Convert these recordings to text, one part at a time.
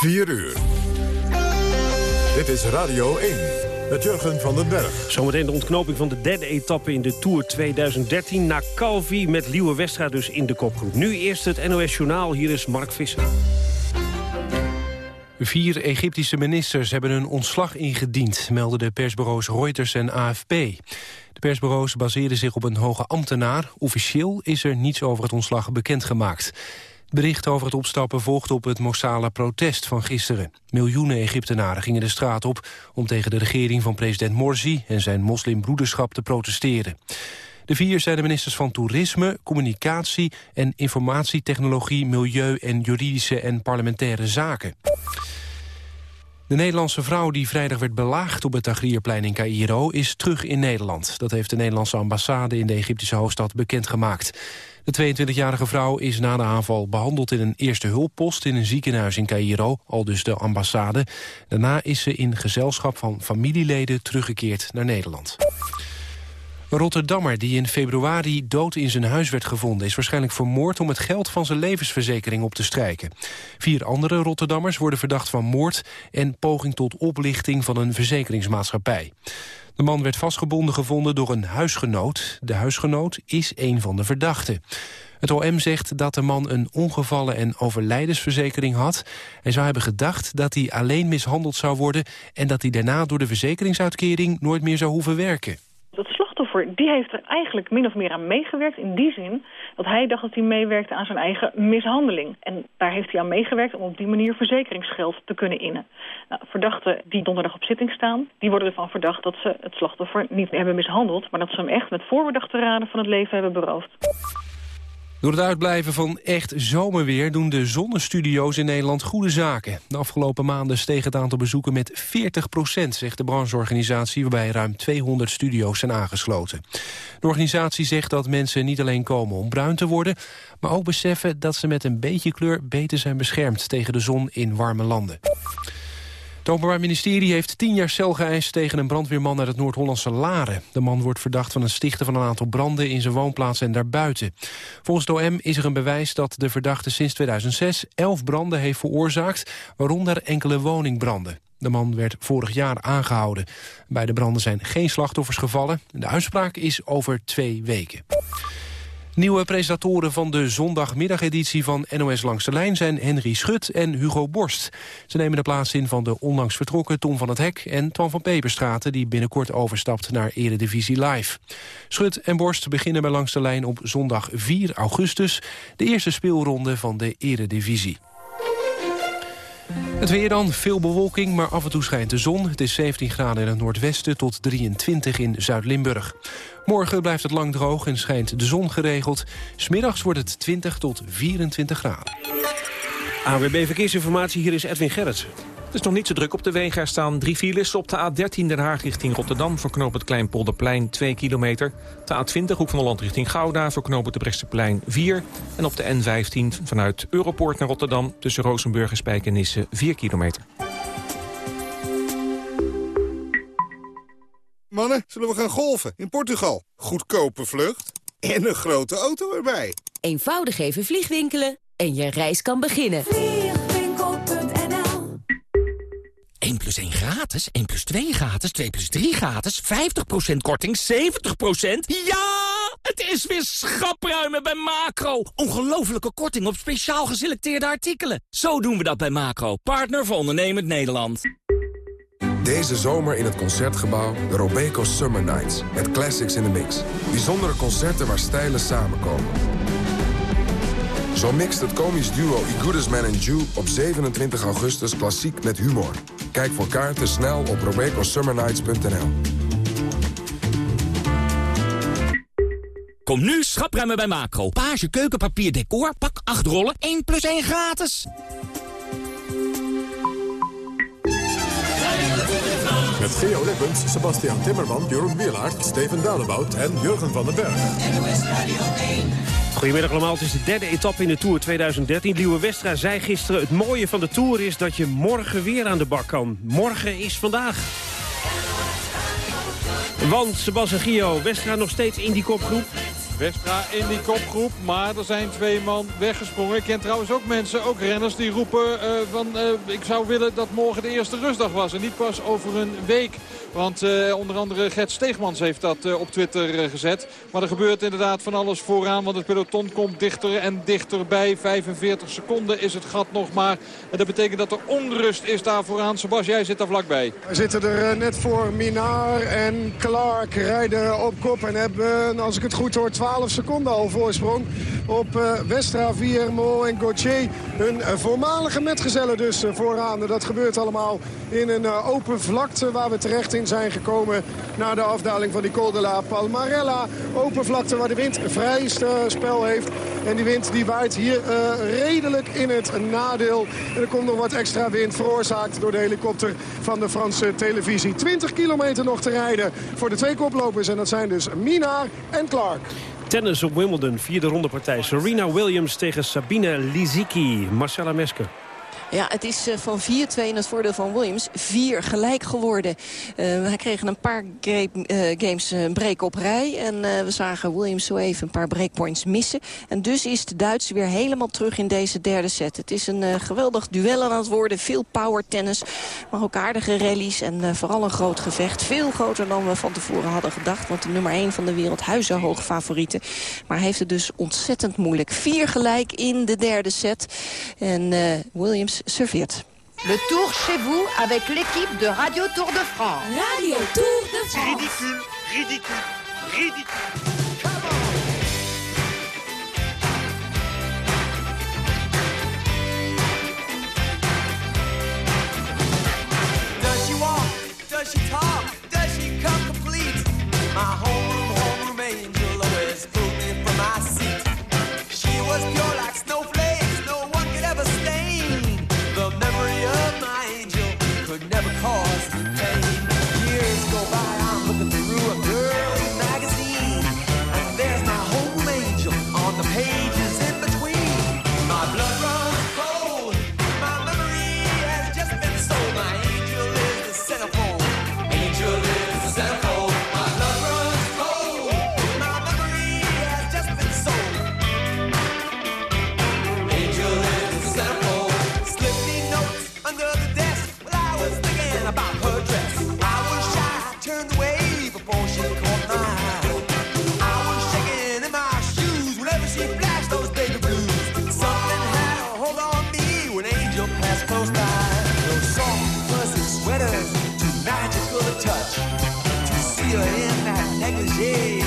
4 uur. Dit is Radio 1 met Jurgen van den Berg. Zometeen de ontknoping van de derde etappe in de Tour 2013. Na Calvi met Liewe Westra dus in de kopgroep. Nu eerst het NOS Journaal. Hier is Mark Visser. Vier Egyptische ministers hebben hun ontslag ingediend... melden de persbureaus Reuters en AFP. De persbureaus baseerden zich op een hoge ambtenaar. Officieel is er niets over het ontslag bekendgemaakt. Bericht over het opstappen volgt op het Mossala protest van gisteren. Miljoenen Egyptenaren gingen de straat op... om tegen de regering van president Morsi en zijn moslimbroederschap te protesteren. De vier zijn de ministers van Toerisme, Communicatie en Informatietechnologie, Milieu en Juridische en Parlementaire Zaken. De Nederlandse vrouw die vrijdag werd belaagd op het Tagrierplein in Cairo is terug in Nederland. Dat heeft de Nederlandse ambassade in de Egyptische hoofdstad bekendgemaakt. De 22-jarige vrouw is na de aanval behandeld in een eerste hulppost in een ziekenhuis in Cairo, al dus de ambassade. Daarna is ze in gezelschap van familieleden teruggekeerd naar Nederland. Een Rotterdammer die in februari dood in zijn huis werd gevonden... is waarschijnlijk vermoord om het geld van zijn levensverzekering op te strijken. Vier andere Rotterdammers worden verdacht van moord... en poging tot oplichting van een verzekeringsmaatschappij. De man werd vastgebonden gevonden door een huisgenoot. De huisgenoot is een van de verdachten. Het OM zegt dat de man een ongevallen- en overlijdensverzekering had. Hij zou hebben gedacht dat hij alleen mishandeld zou worden... en dat hij daarna door de verzekeringsuitkering nooit meer zou hoeven werken die heeft er eigenlijk min of meer aan meegewerkt. In die zin dat hij dacht dat hij meewerkte aan zijn eigen mishandeling. En daar heeft hij aan meegewerkt om op die manier verzekeringsgeld te kunnen innen. Nou, verdachten die donderdag op zitting staan, die worden ervan verdacht dat ze het slachtoffer niet hebben mishandeld, maar dat ze hem echt met voorbedachte raden van het leven hebben beroofd. Door het uitblijven van echt zomerweer doen de zonnestudio's in Nederland goede zaken. De afgelopen maanden steeg het aantal bezoeken met 40 procent, zegt de brancheorganisatie, waarbij ruim 200 studio's zijn aangesloten. De organisatie zegt dat mensen niet alleen komen om bruin te worden, maar ook beseffen dat ze met een beetje kleur beter zijn beschermd tegen de zon in warme landen. Het Openbaar Ministerie heeft tien jaar cel geëist tegen een brandweerman uit het Noord-Hollandse Laren. De man wordt verdacht van het stichten van een aantal branden in zijn woonplaats en daarbuiten. Volgens de OM is er een bewijs dat de verdachte sinds 2006 elf branden heeft veroorzaakt, waaronder enkele woningbranden. De man werd vorig jaar aangehouden. Bij de branden zijn geen slachtoffers gevallen. De uitspraak is over twee weken. Nieuwe presentatoren van de zondagmiddageditie van NOS Langs de Lijn... zijn Henry Schut en Hugo Borst. Ze nemen de plaats in van de onlangs vertrokken Tom van het Hek... en Twan van Peperstraten, die binnenkort overstapt naar Eredivisie Live. Schut en Borst beginnen bij Langs de Lijn op zondag 4 augustus... de eerste speelronde van de Eredivisie. Het weer dan, veel bewolking, maar af en toe schijnt de zon. Het is 17 graden in het noordwesten tot 23 in Zuid-Limburg. Morgen blijft het lang droog en schijnt de zon geregeld. Smiddags wordt het 20 tot 24 graden. AWB Verkeersinformatie, hier is Edwin Gerrits. Het is nog niet zo druk op de wegen. Er staan drie files op de A13 Den Haag richting Rotterdam... voor knoop het Kleinpolderplein 2 kilometer. De A20 Hoek van Holland richting Gouda voor knoop het de Bresseplein 4. En op de N15 vanuit Europoort naar Rotterdam... tussen Rozenburg en Spijkenisse 4 kilometer. Mannen, zullen we gaan golfen in Portugal? Goedkope vlucht en een grote auto erbij. Eenvoudig even vliegwinkelen en je reis kan beginnen. 1 plus 1 gratis, 1 plus 2 gratis, 2 plus 3 gratis, 50% korting, 70%. Ja! Het is weer schapruimen bij Macro. Ongelofelijke korting op speciaal geselecteerde artikelen. Zo doen we dat bij Macro, partner van ondernemend Nederland. Deze zomer in het Concertgebouw de Robeco Summer Nights. Met classics in the mix. Bijzondere concerten waar stijlen samenkomen. Zo mixt het komisch duo I Goodest Man Jew op 27 augustus klassiek met humor. Kijk voor kaarten snel op robecosummernights.nl. Kom nu schapruimen bij Macro. Page keukenpapier decor, pak 8 rollen, 1 plus 1 gratis. Met Geo Lippens, Sebastian Timmerman, Jeroen Wielaert, Steven Dalebout en Jurgen van den Berg. Goedemiddag allemaal, het is de derde etappe in de Tour 2013. Liewe Westra zei gisteren, het mooie van de Tour is dat je morgen weer aan de bak kan. Morgen is vandaag. Want Sebastian Gio, Westra nog steeds in die kopgroep? Westra in die kopgroep, maar er zijn twee man weggesprongen. Ik ken trouwens ook mensen, ook renners, die roepen uh, van... Uh, ik zou willen dat morgen de eerste rustdag was en niet pas over een week. Want uh, onder andere Gert Steegmans heeft dat uh, op Twitter uh, gezet. Maar er gebeurt inderdaad van alles vooraan. Want het peloton komt dichter en dichterbij. 45 seconden is het gat nog maar. En dat betekent dat er onrust is daar vooraan. Sebas, jij zit daar vlakbij. We zitten er net voor. Minar en Clark rijden op kop. En hebben, als ik het goed hoor, 12 seconden al voorsprong. Op Westra, Viermo en Gauthier. Hun voormalige metgezellen dus vooraan. Dat gebeurt allemaal in een open vlakte waar we terecht in zijn gekomen na de afdaling van die Col de la Palmarella. Open vlakte waar de wind vrij spel heeft. En die wind die waait hier uh, redelijk in het nadeel. En er komt nog wat extra wind veroorzaakt door de helikopter van de Franse televisie. 20 kilometer nog te rijden voor de twee koplopers. En dat zijn dus Minaar en Clark. Tennis op Wimbledon, vierde rondepartij. Serena Williams tegen Sabine Lisicki. Marcella Mesker. Ja, het is eh, van 4-2 in het voordeel van Williams. 4 gelijk geworden. Uh, hij kreeg een paar uh, games een break op rij. En we zagen Williams zo even een paar breakpoints missen. En dus is de Duits weer helemaal terug in deze derde set. Het is een geweldig duel aan het worden. Veel power tennis. Maar ook aardige rallies. En vooral een groot gevecht. Veel groter dan we van tevoren hadden gedacht. Want de nummer 1 van de wereld huizenhoog favorieten. Maar heeft het dus ontzettend moeilijk. 4 gelijk in de derde set. En Williams serveert. Le tour chez vous avec l'équipe de Radio Tour de France. Radio Tour de France. Ridicule, ridicule, ridicule. Does she walk? Does she talk? Does she come complete? My Hey.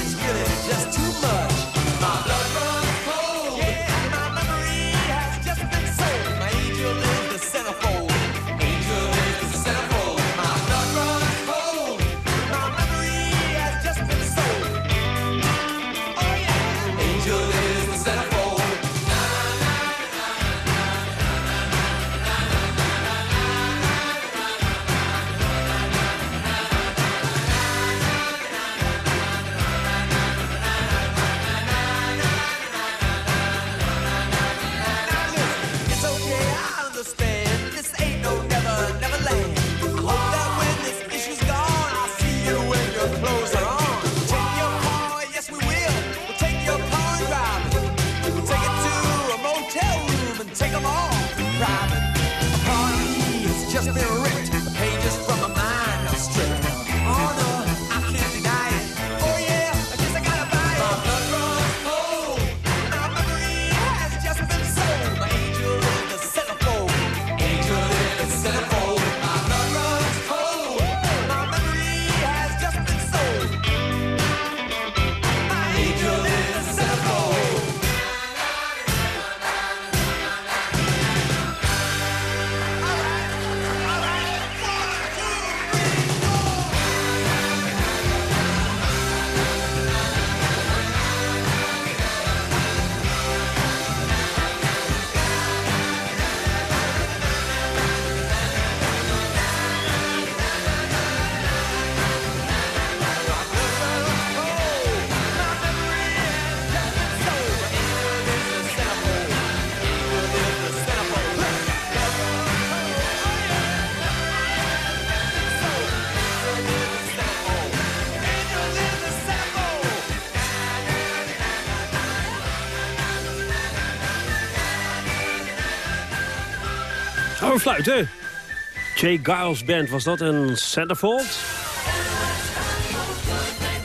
Fluiten. Jay Giles Band was dat een Centerfold.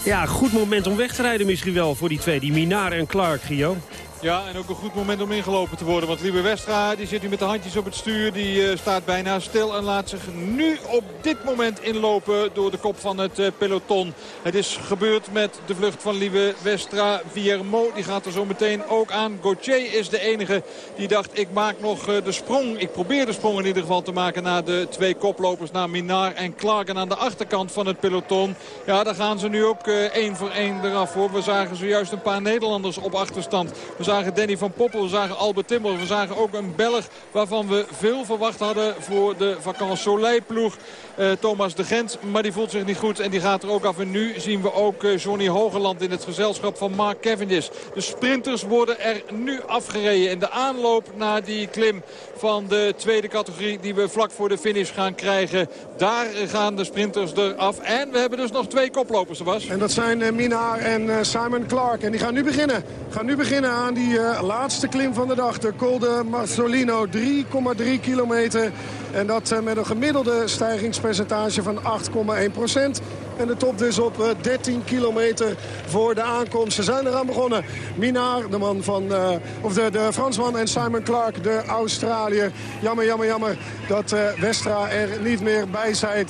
Ja, goed moment om weg te rijden misschien wel voor die twee. Die Minar en Clark, Gio. Ja, en ook een goed moment om ingelopen te worden. Want Liebe Westra die zit nu met de handjes op het stuur. Die uh, staat bijna stil en laat zich nu op dit moment inlopen door de kop van het uh, peloton. Het is gebeurd met de vlucht van Liebe Westra. Viermo die gaat er zo meteen ook aan. Gauthier is de enige die dacht ik maak nog uh, de sprong. Ik probeer de sprong in ieder geval te maken naar de twee koplopers. Naar Minar en Clark. En aan de achterkant van het peloton. Ja, daar gaan ze nu ook één voor één eraf voor. We zagen zojuist een paar Nederlanders op achterstand. Zagen Danny van Poppel, we zagen Albert Timmer. We zagen ook een Belg waarvan we veel verwacht hadden voor de Vacances Soleil ploeg. Uh, Thomas de Gent, maar die voelt zich niet goed en die gaat er ook af. En nu zien we ook uh, Johnny Hogeland in het gezelschap van Mark Cavendish. De sprinters worden er nu afgereden in de aanloop naar die klim van de tweede categorie die we vlak voor de finish gaan krijgen. Daar gaan de sprinters eraf. En we hebben dus nog twee koplopers, was. En dat zijn uh, Minaar en Simon Clark. En die gaan nu beginnen. Gaan nu beginnen aan die laatste klim van de dag. De Col de Marzolino, 3,3 kilometer. En dat met een gemiddelde stijgingspercentage van 8,1 procent. En de top dus op 13 kilometer voor de aankomst. Ze zijn eraan begonnen. Minaar, de man van, uh, of de, de Fransman en Simon Clark, de Australiër. Jammer, jammer, jammer dat uh, Westra er niet meer bij zijn,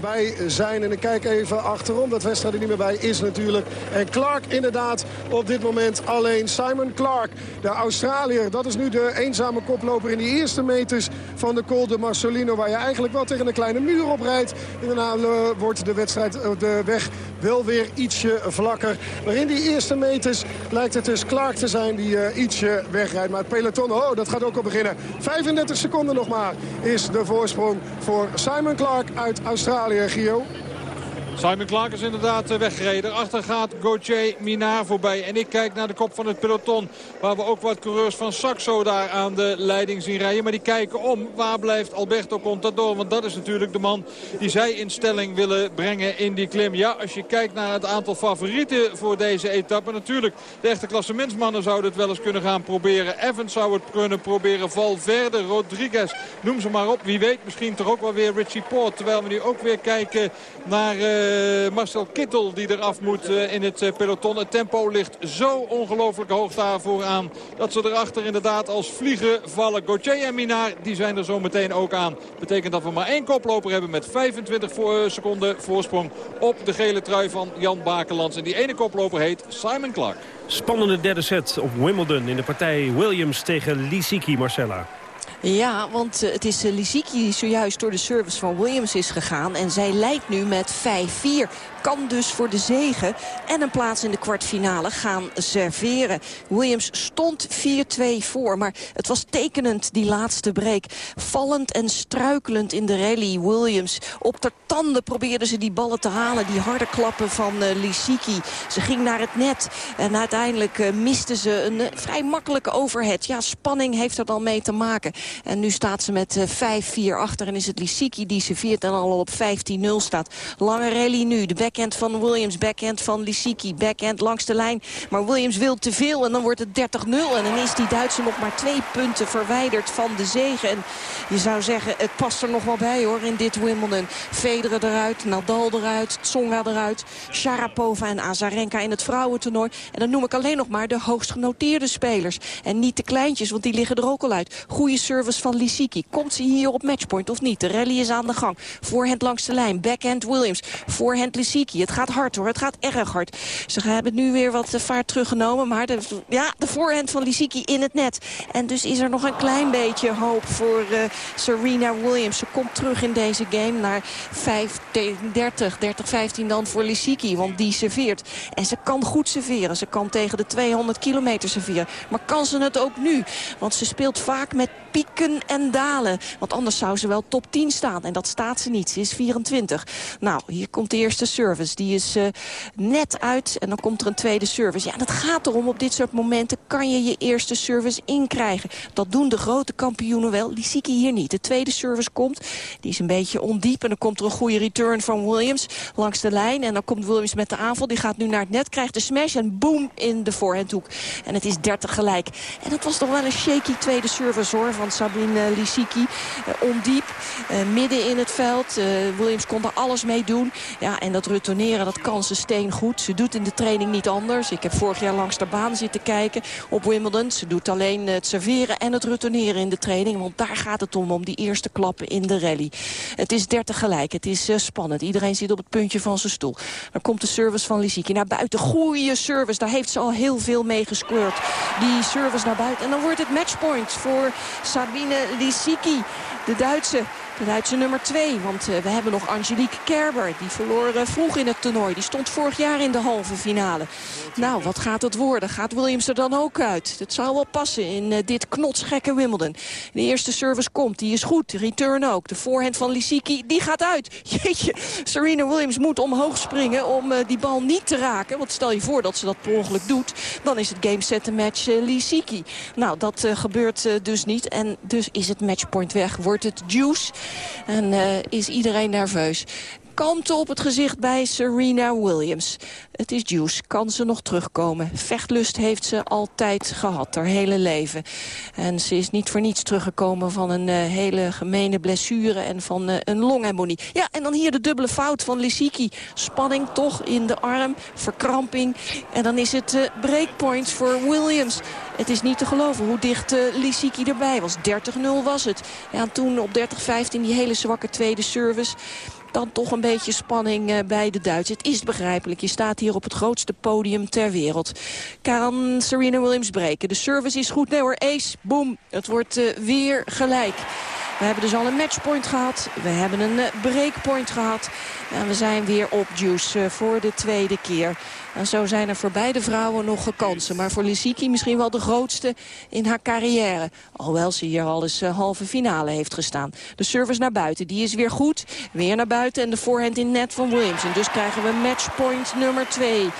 bij zijn. En ik kijk even achterom dat Westra er niet meer bij is natuurlijk. En Clark inderdaad op dit moment alleen. Simon Clark, de Australiër, dat is nu de eenzame koploper in die eerste meters van de Col de Marcelino. Waar je eigenlijk wel tegen een kleine muur op rijdt. En daarna wordt de, wedstrijd, de weg wel weer ietsje vlakker. Maar in die eerste meters lijkt het dus Clark te zijn die uh, ietsje wegrijdt. Maar het peloton, oh, dat gaat ook al beginnen. 35 seconden nog maar is de voorsprong voor Simon Clark uit Australië, Gio. Simon Clark is inderdaad weggereden. Achter gaat Gauthier Minard voorbij. En ik kijk naar de kop van het peloton. Waar we ook wat coureurs van Saxo daar aan de leiding zien rijden. Maar die kijken om. Waar blijft Alberto Contador? Want dat is natuurlijk de man die zij in stelling willen brengen in die klim. Ja, als je kijkt naar het aantal favorieten voor deze etappe. Natuurlijk, de echte klassementsmannen zouden het wel eens kunnen gaan proberen. Evans zou het kunnen proberen. Valverde, Rodriguez, noem ze maar op. Wie weet misschien toch ook wel weer Richie Poort. Terwijl we nu ook weer kijken naar... Uh, Marcel Kittel die eraf moet uh, in het uh, peloton. Het tempo ligt zo ongelooflijk hoog daarvoor aan. Dat ze erachter inderdaad als vliegen vallen. Gauthier en Minar die zijn er zo meteen ook aan. Betekent dat we maar één koploper hebben met 25 voor, seconden voorsprong op de gele trui van Jan Bakelands. En die ene koploper heet Simon Clark. Spannende derde set op Wimbledon in de partij Williams tegen Lisicki, Marcella. Ja, want uh, het is uh, Lisicki die zojuist door de service van Williams is gegaan. En zij leidt nu met 5-4. Kan dus voor de zegen en een plaats in de kwartfinale gaan serveren. Williams stond 4-2 voor, maar het was tekenend die laatste break. Vallend en struikelend in de rally. Williams op de tanden probeerde ze die ballen te halen. Die harde klappen van uh, Lisicki. Ze ging naar het net en uiteindelijk uh, miste ze een uh, vrij makkelijke overhead. Ja, spanning heeft er dan mee te maken. En nu staat ze met 5-4 achter en is het Lisicki die serveert en al op 15-0 staat. Lange rally nu, de backhand van Williams, backhand van Lisicki, backhand langs de lijn. Maar Williams wil te veel en dan wordt het 30-0. En dan is die Duitser nog maar twee punten verwijderd van de zege. En je zou zeggen, het past er nog wel bij hoor in dit Wimbledon. Federer eruit, Nadal eruit, Tsonga eruit, Sharapova en Azarenka in het vrouwentoernooi. En dan noem ik alleen nog maar de hoogst genoteerde spelers. En niet de kleintjes, want die liggen er ook al uit. Goede service van Lisicki. Komt ze hier op matchpoint of niet? De rally is aan de gang. Voorhand langs de lijn, backhand Williams. Voorhand Het gaat hard hoor, het gaat erg hard. Ze hebben nu weer wat vaart teruggenomen. Maar de, ja, de voorhand van Lisicki in het net. En dus is er nog een klein beetje hoop voor uh, Serena Williams. Ze komt terug in deze game naar 30, 30-15 dan voor Lisicki. Want die serveert. En ze kan goed serveren. Ze kan tegen de 200 kilometer serveren. Maar kan ze het ook nu? Want ze speelt vaak met pieken en dalen. Want anders zou ze wel top 10 staan. En dat staat ze niet. Ze is 24. Nou, hier komt de eerste serve service. Die is uh, net uit en dan komt er een tweede service. Ja, dat gaat erom. Op dit soort momenten kan je je eerste service inkrijgen. Dat doen de grote kampioenen wel. Lisicki hier niet. De tweede service komt. Die is een beetje ondiep. En dan komt er een goede return van Williams langs de lijn. En dan komt Williams met de aanval. Die gaat nu naar het net. Krijgt de smash en boom in de voorhandhoek. En het is 30 gelijk. En dat was toch wel een shaky tweede service hoor van Sabine Lisicki. Uh, ondiep. Uh, midden in het veld. Williams kon er alles mee doen. Ja, en dat retourneren, dat kan ze steen goed. Ze doet in de training niet anders. Ik heb vorig jaar langs de baan zitten kijken op Wimbledon. Ze doet alleen het serveren en het retourneren in de training. Want daar gaat het om, om die eerste klappen in de rally. Het is 30 gelijk. Het is uh, spannend. Iedereen zit op het puntje van zijn stoel. Dan komt de service van Lisicki naar buiten. Goeie service. Daar heeft ze al heel veel mee gescoord. Die service naar buiten. En dan wordt het matchpoint voor Sabine Lisicki. De Duitse de Duitse nummer 2, want uh, we hebben nog Angelique Kerber. Die verloor vroeg in het toernooi. Die stond vorig jaar in de halve finale. Nou, wat gaat het worden? Gaat Williams er dan ook uit? Dat zou wel passen in uh, dit knotsgekke Wimbledon. De eerste service komt, die is goed. Return ook. De voorhand van Lisicki, die gaat uit. Jeetje, Serena Williams moet omhoog springen om die bal niet te raken. Want stel je voor dat ze dat per ongeluk doet. Dan is het game set de match Lisicki. Nou, dat gebeurt dus niet. En dus is het matchpoint weg. Wordt het juice. En uh, is iedereen nerveus kalmte op het gezicht bij Serena Williams. Het is Juice, kan ze nog terugkomen. Vechtlust heeft ze altijd gehad, haar hele leven. En ze is niet voor niets teruggekomen van een uh, hele gemene blessure... en van uh, een longembolie. Ja, en dan hier de dubbele fout van Lisicki. Spanning toch in de arm, verkramping. En dan is het uh, breakpoint voor Williams. Het is niet te geloven hoe dicht Lisicki erbij was. 30-0 was het. Ja, en toen op 30-15 die hele zwakke tweede service dan toch een beetje spanning uh, bij de Duitsers. Het is begrijpelijk. Je staat hier op het grootste podium ter wereld. Kan Serena Williams breken. De service is goed. Nee hoor, ace, boom. Het wordt uh, weer gelijk. We hebben dus al een matchpoint gehad. We hebben een uh, breakpoint gehad. En we zijn weer op juice voor de tweede keer. En zo zijn er voor beide vrouwen nog kansen. Maar voor Lisicki misschien wel de grootste in haar carrière. Alhoewel ze hier al eens uh, halve finale heeft gestaan. De service naar buiten, die is weer goed. Weer naar buiten en de voorhand in net van Williams. En dus krijgen we matchpoint nummer 2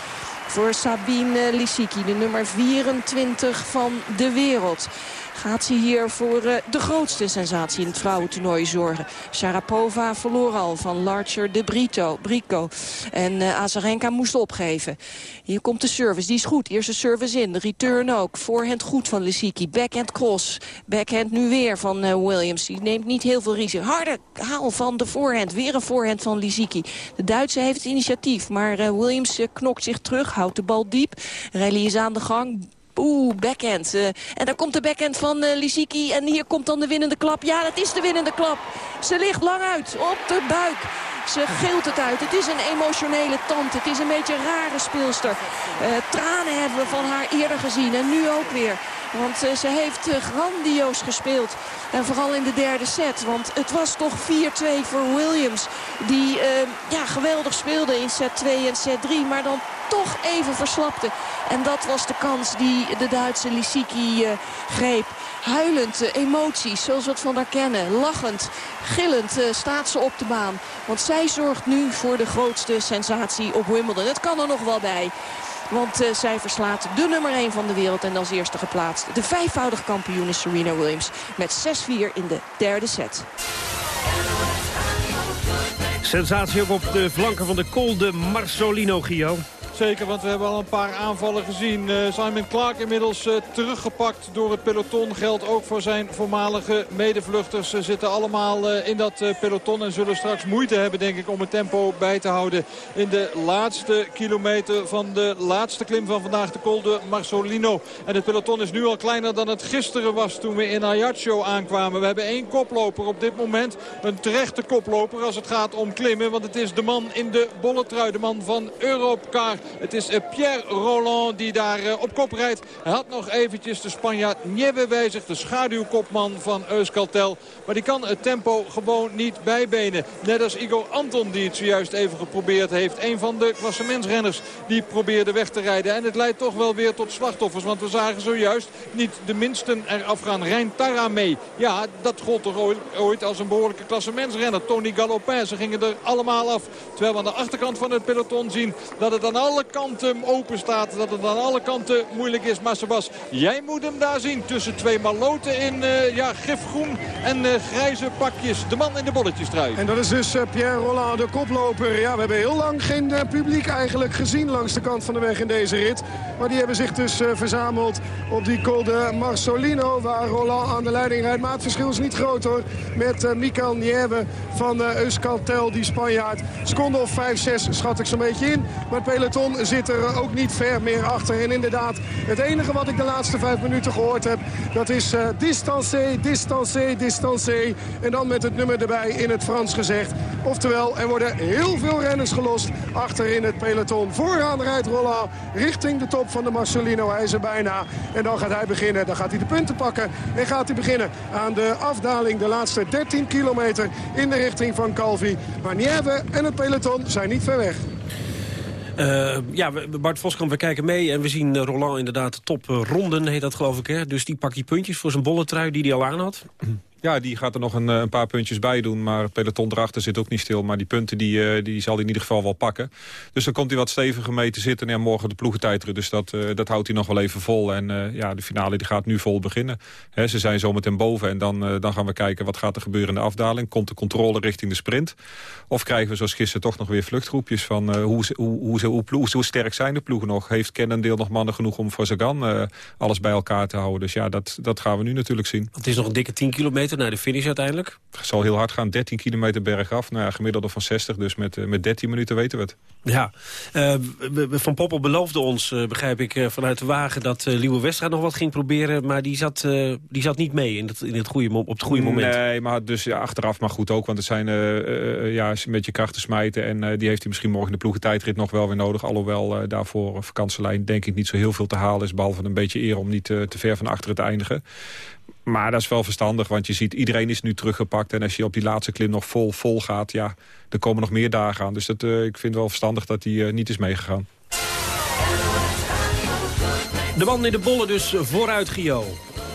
voor Sabine Lisicki, de nummer 24 van de wereld gaat ze hier voor uh, de grootste sensatie in het vrouwentoernooi zorgen. Sharapova verloor al van Larcher de Brito, Brico. En uh, Azarenka moest opgeven. Hier komt de service, die is goed. Eerste service in, de return ook. Voorhand goed van Lisicki, backhand cross. Backhand nu weer van uh, Williams. Die neemt niet heel veel risico. Harde haal van de voorhand, weer een voorhand van Lisicki. De Duitse heeft het initiatief, maar Williams knokt zich terug, houdt de bal diep. Rally is aan de gang. Oeh, backhand. Uh, en dan komt de backhand van uh. En hier komt dan de winnende klap. Ja, dat is de winnende klap. Ze ligt lang uit op de buik. Ze gilt het uit. Het is een emotionele tand. Het is een beetje een rare speelster. Uh, tranen hebben we van haar eerder gezien. En nu ook weer. Want ze heeft grandioos gespeeld. En vooral in de derde set. Want het was toch 4-2 voor Williams. Die ja, geweldig speelde in set 2 en set 3. Maar dan toch even verslapte. En dat was de kans die de Duitse Lisicki uh, greep. Huilend, uh, emoties, zoals we het van haar kennen. Lachend, gillend uh, staat ze op de baan. Want zij zorgt nu voor de grootste sensatie op Wimbledon. Het kan er nog wel bij. Want zij verslaat de nummer 1 van de wereld en als eerste geplaatst. De vijfvoudige kampioen Serena Williams. Met 6-4 in de derde set. Sensatie ook op de flanken van de Col de Gio. Zeker, want we hebben al een paar aanvallen gezien. Uh, Simon Clark inmiddels uh, teruggepakt door het peloton. Geldt ook voor zijn voormalige medevluchters. Ze zitten allemaal uh, in dat peloton en zullen straks moeite hebben, denk ik, om het tempo bij te houden. In de laatste kilometer van de laatste klim van vandaag, de Col de Marsolino. En het peloton is nu al kleiner dan het gisteren was toen we in Ajaccio aankwamen. We hebben één koploper op dit moment. Een terechte koploper als het gaat om klimmen. Want het is de man in de bolle trui, de man van Europcar. Het is Pierre Roland die daar op kop rijdt. Hij had nog eventjes de Spanjaard Nieve bij zich. De schaduwkopman van Euskaltel. Maar die kan het tempo gewoon niet bijbenen. Net als Igor Anton die het zojuist even geprobeerd heeft. Een van de klassementsrenners die probeerde weg te rijden. En het leidt toch wel weer tot slachtoffers. Want we zagen zojuist niet de minsten eraf gaan. Rijn mee. Ja, dat gold toch ooit als een behoorlijke klassementsrenner. Tony Galopin. Ze gingen er allemaal af. Terwijl we aan de achterkant van het peloton zien dat het aan alle kanten open staat. Dat het aan alle kanten moeilijk is. Maar Sebas, jij moet hem daar zien. Tussen twee maloten in uh, ja, gifgroen en uh, grijze pakjes. De man in de bolletjestrui. En dat is dus uh, Pierre Rolland, de koploper. Ja, we hebben heel lang geen publiek eigenlijk gezien langs de kant van de weg in deze rit. Maar die hebben zich dus verzameld op die Col de Marsolino. Waar Roland aan de leiding rijdt. Maar het verschil is niet groot hoor. Met Mikael Nieve van Euskaltel, die Spanjaard. Seconde of 5, 6 schat ik zo'n beetje in. Maar het peloton zit er ook niet ver meer achter. En inderdaad, het enige wat ik de laatste vijf minuten gehoord heb... dat is uh, distancé, distancé, distancé. En dan met het nummer erbij in het Frans gezegd. Oftewel, er worden heel veel renners gelost achter in het peloton. Vooraan rijdt Rolla richting de top van de Marcelino. Hij is er bijna. En dan gaat hij beginnen. Dan gaat hij de punten pakken. En gaat hij beginnen aan de afdaling. De laatste 13 kilometer in de richting van Calvi. Maar Nieve en het peloton zijn niet ver weg. Uh, ja, Bart Voskamp, we kijken mee en we zien eh, Roland inderdaad de top ronden, heet dat geloof ik. Hè? Dus die pakt die puntjes voor zijn bolle trui die hij al aan had. Ja, die gaat er nog een, eh, een, paar puntjes bij doen. Maar het peloton erachter zit ook niet stil. Maar die punten die, uh, die zal hij in ieder geval wel pakken. Dus dan komt hij wat steviger mee te zitten. En morgen de ploegentijderen. Dus dat, uh, dat houdt hij nog wel even vol. En ja, de finale die gaat nu vol beginnen. Ze zijn zometeen boven. En dan, dan gaan we kijken wat gaat er gebeuren in de afdaling. Komt de controle richting de sprint? Of krijgen we zoals gisteren toch nog weer vluchtgroepjes van... hoe, hoe, hoe, hoe, hoe, hoe, sterk zijn de ploegen nog? Heeft Cannondale nog mannen genoeg om voor Sagan alles bij elkaar te houden? Dus ja, dat, dat gaan we nu natuurlijk zien. Het is nog een dikke 10 kilometer naar de finish uiteindelijk. Het zal heel hard gaan, 13 kilometer bergaf. Nou ja, gemiddelde van 60, dus met, eh, met 13 minuten weten we het. Ja, uh, Van Poppel beloofde ons, uh, begrijp ik, vanuit de wagen... dat Liewe Westra nog wat ging proberen, maar die zat, die zat niet mee in het, in het goede, op het goede moment. Nee, maar dus ja, achteraf maar goed ook, want het zijn ja, met je krachten smijten... en die heeft hij misschien morgen in de ploegentijdrit nog wel weer nodig. Alhoewel daarvoor vakantielijn denk ik niet zo heel veel te halen is... behalve een beetje eer om niet te ver van achteren te eindigen. Maar dat is wel verstandig, want je ziet iedereen is nu teruggepakt. En als je op die laatste klim nog vol, vol gaat, ja, er komen nog meer dagen aan. Dus dat, uh, ik vind wel verstandig dat hij uh, niet is meegegaan. De man in de bollen dus vooruit, Gio.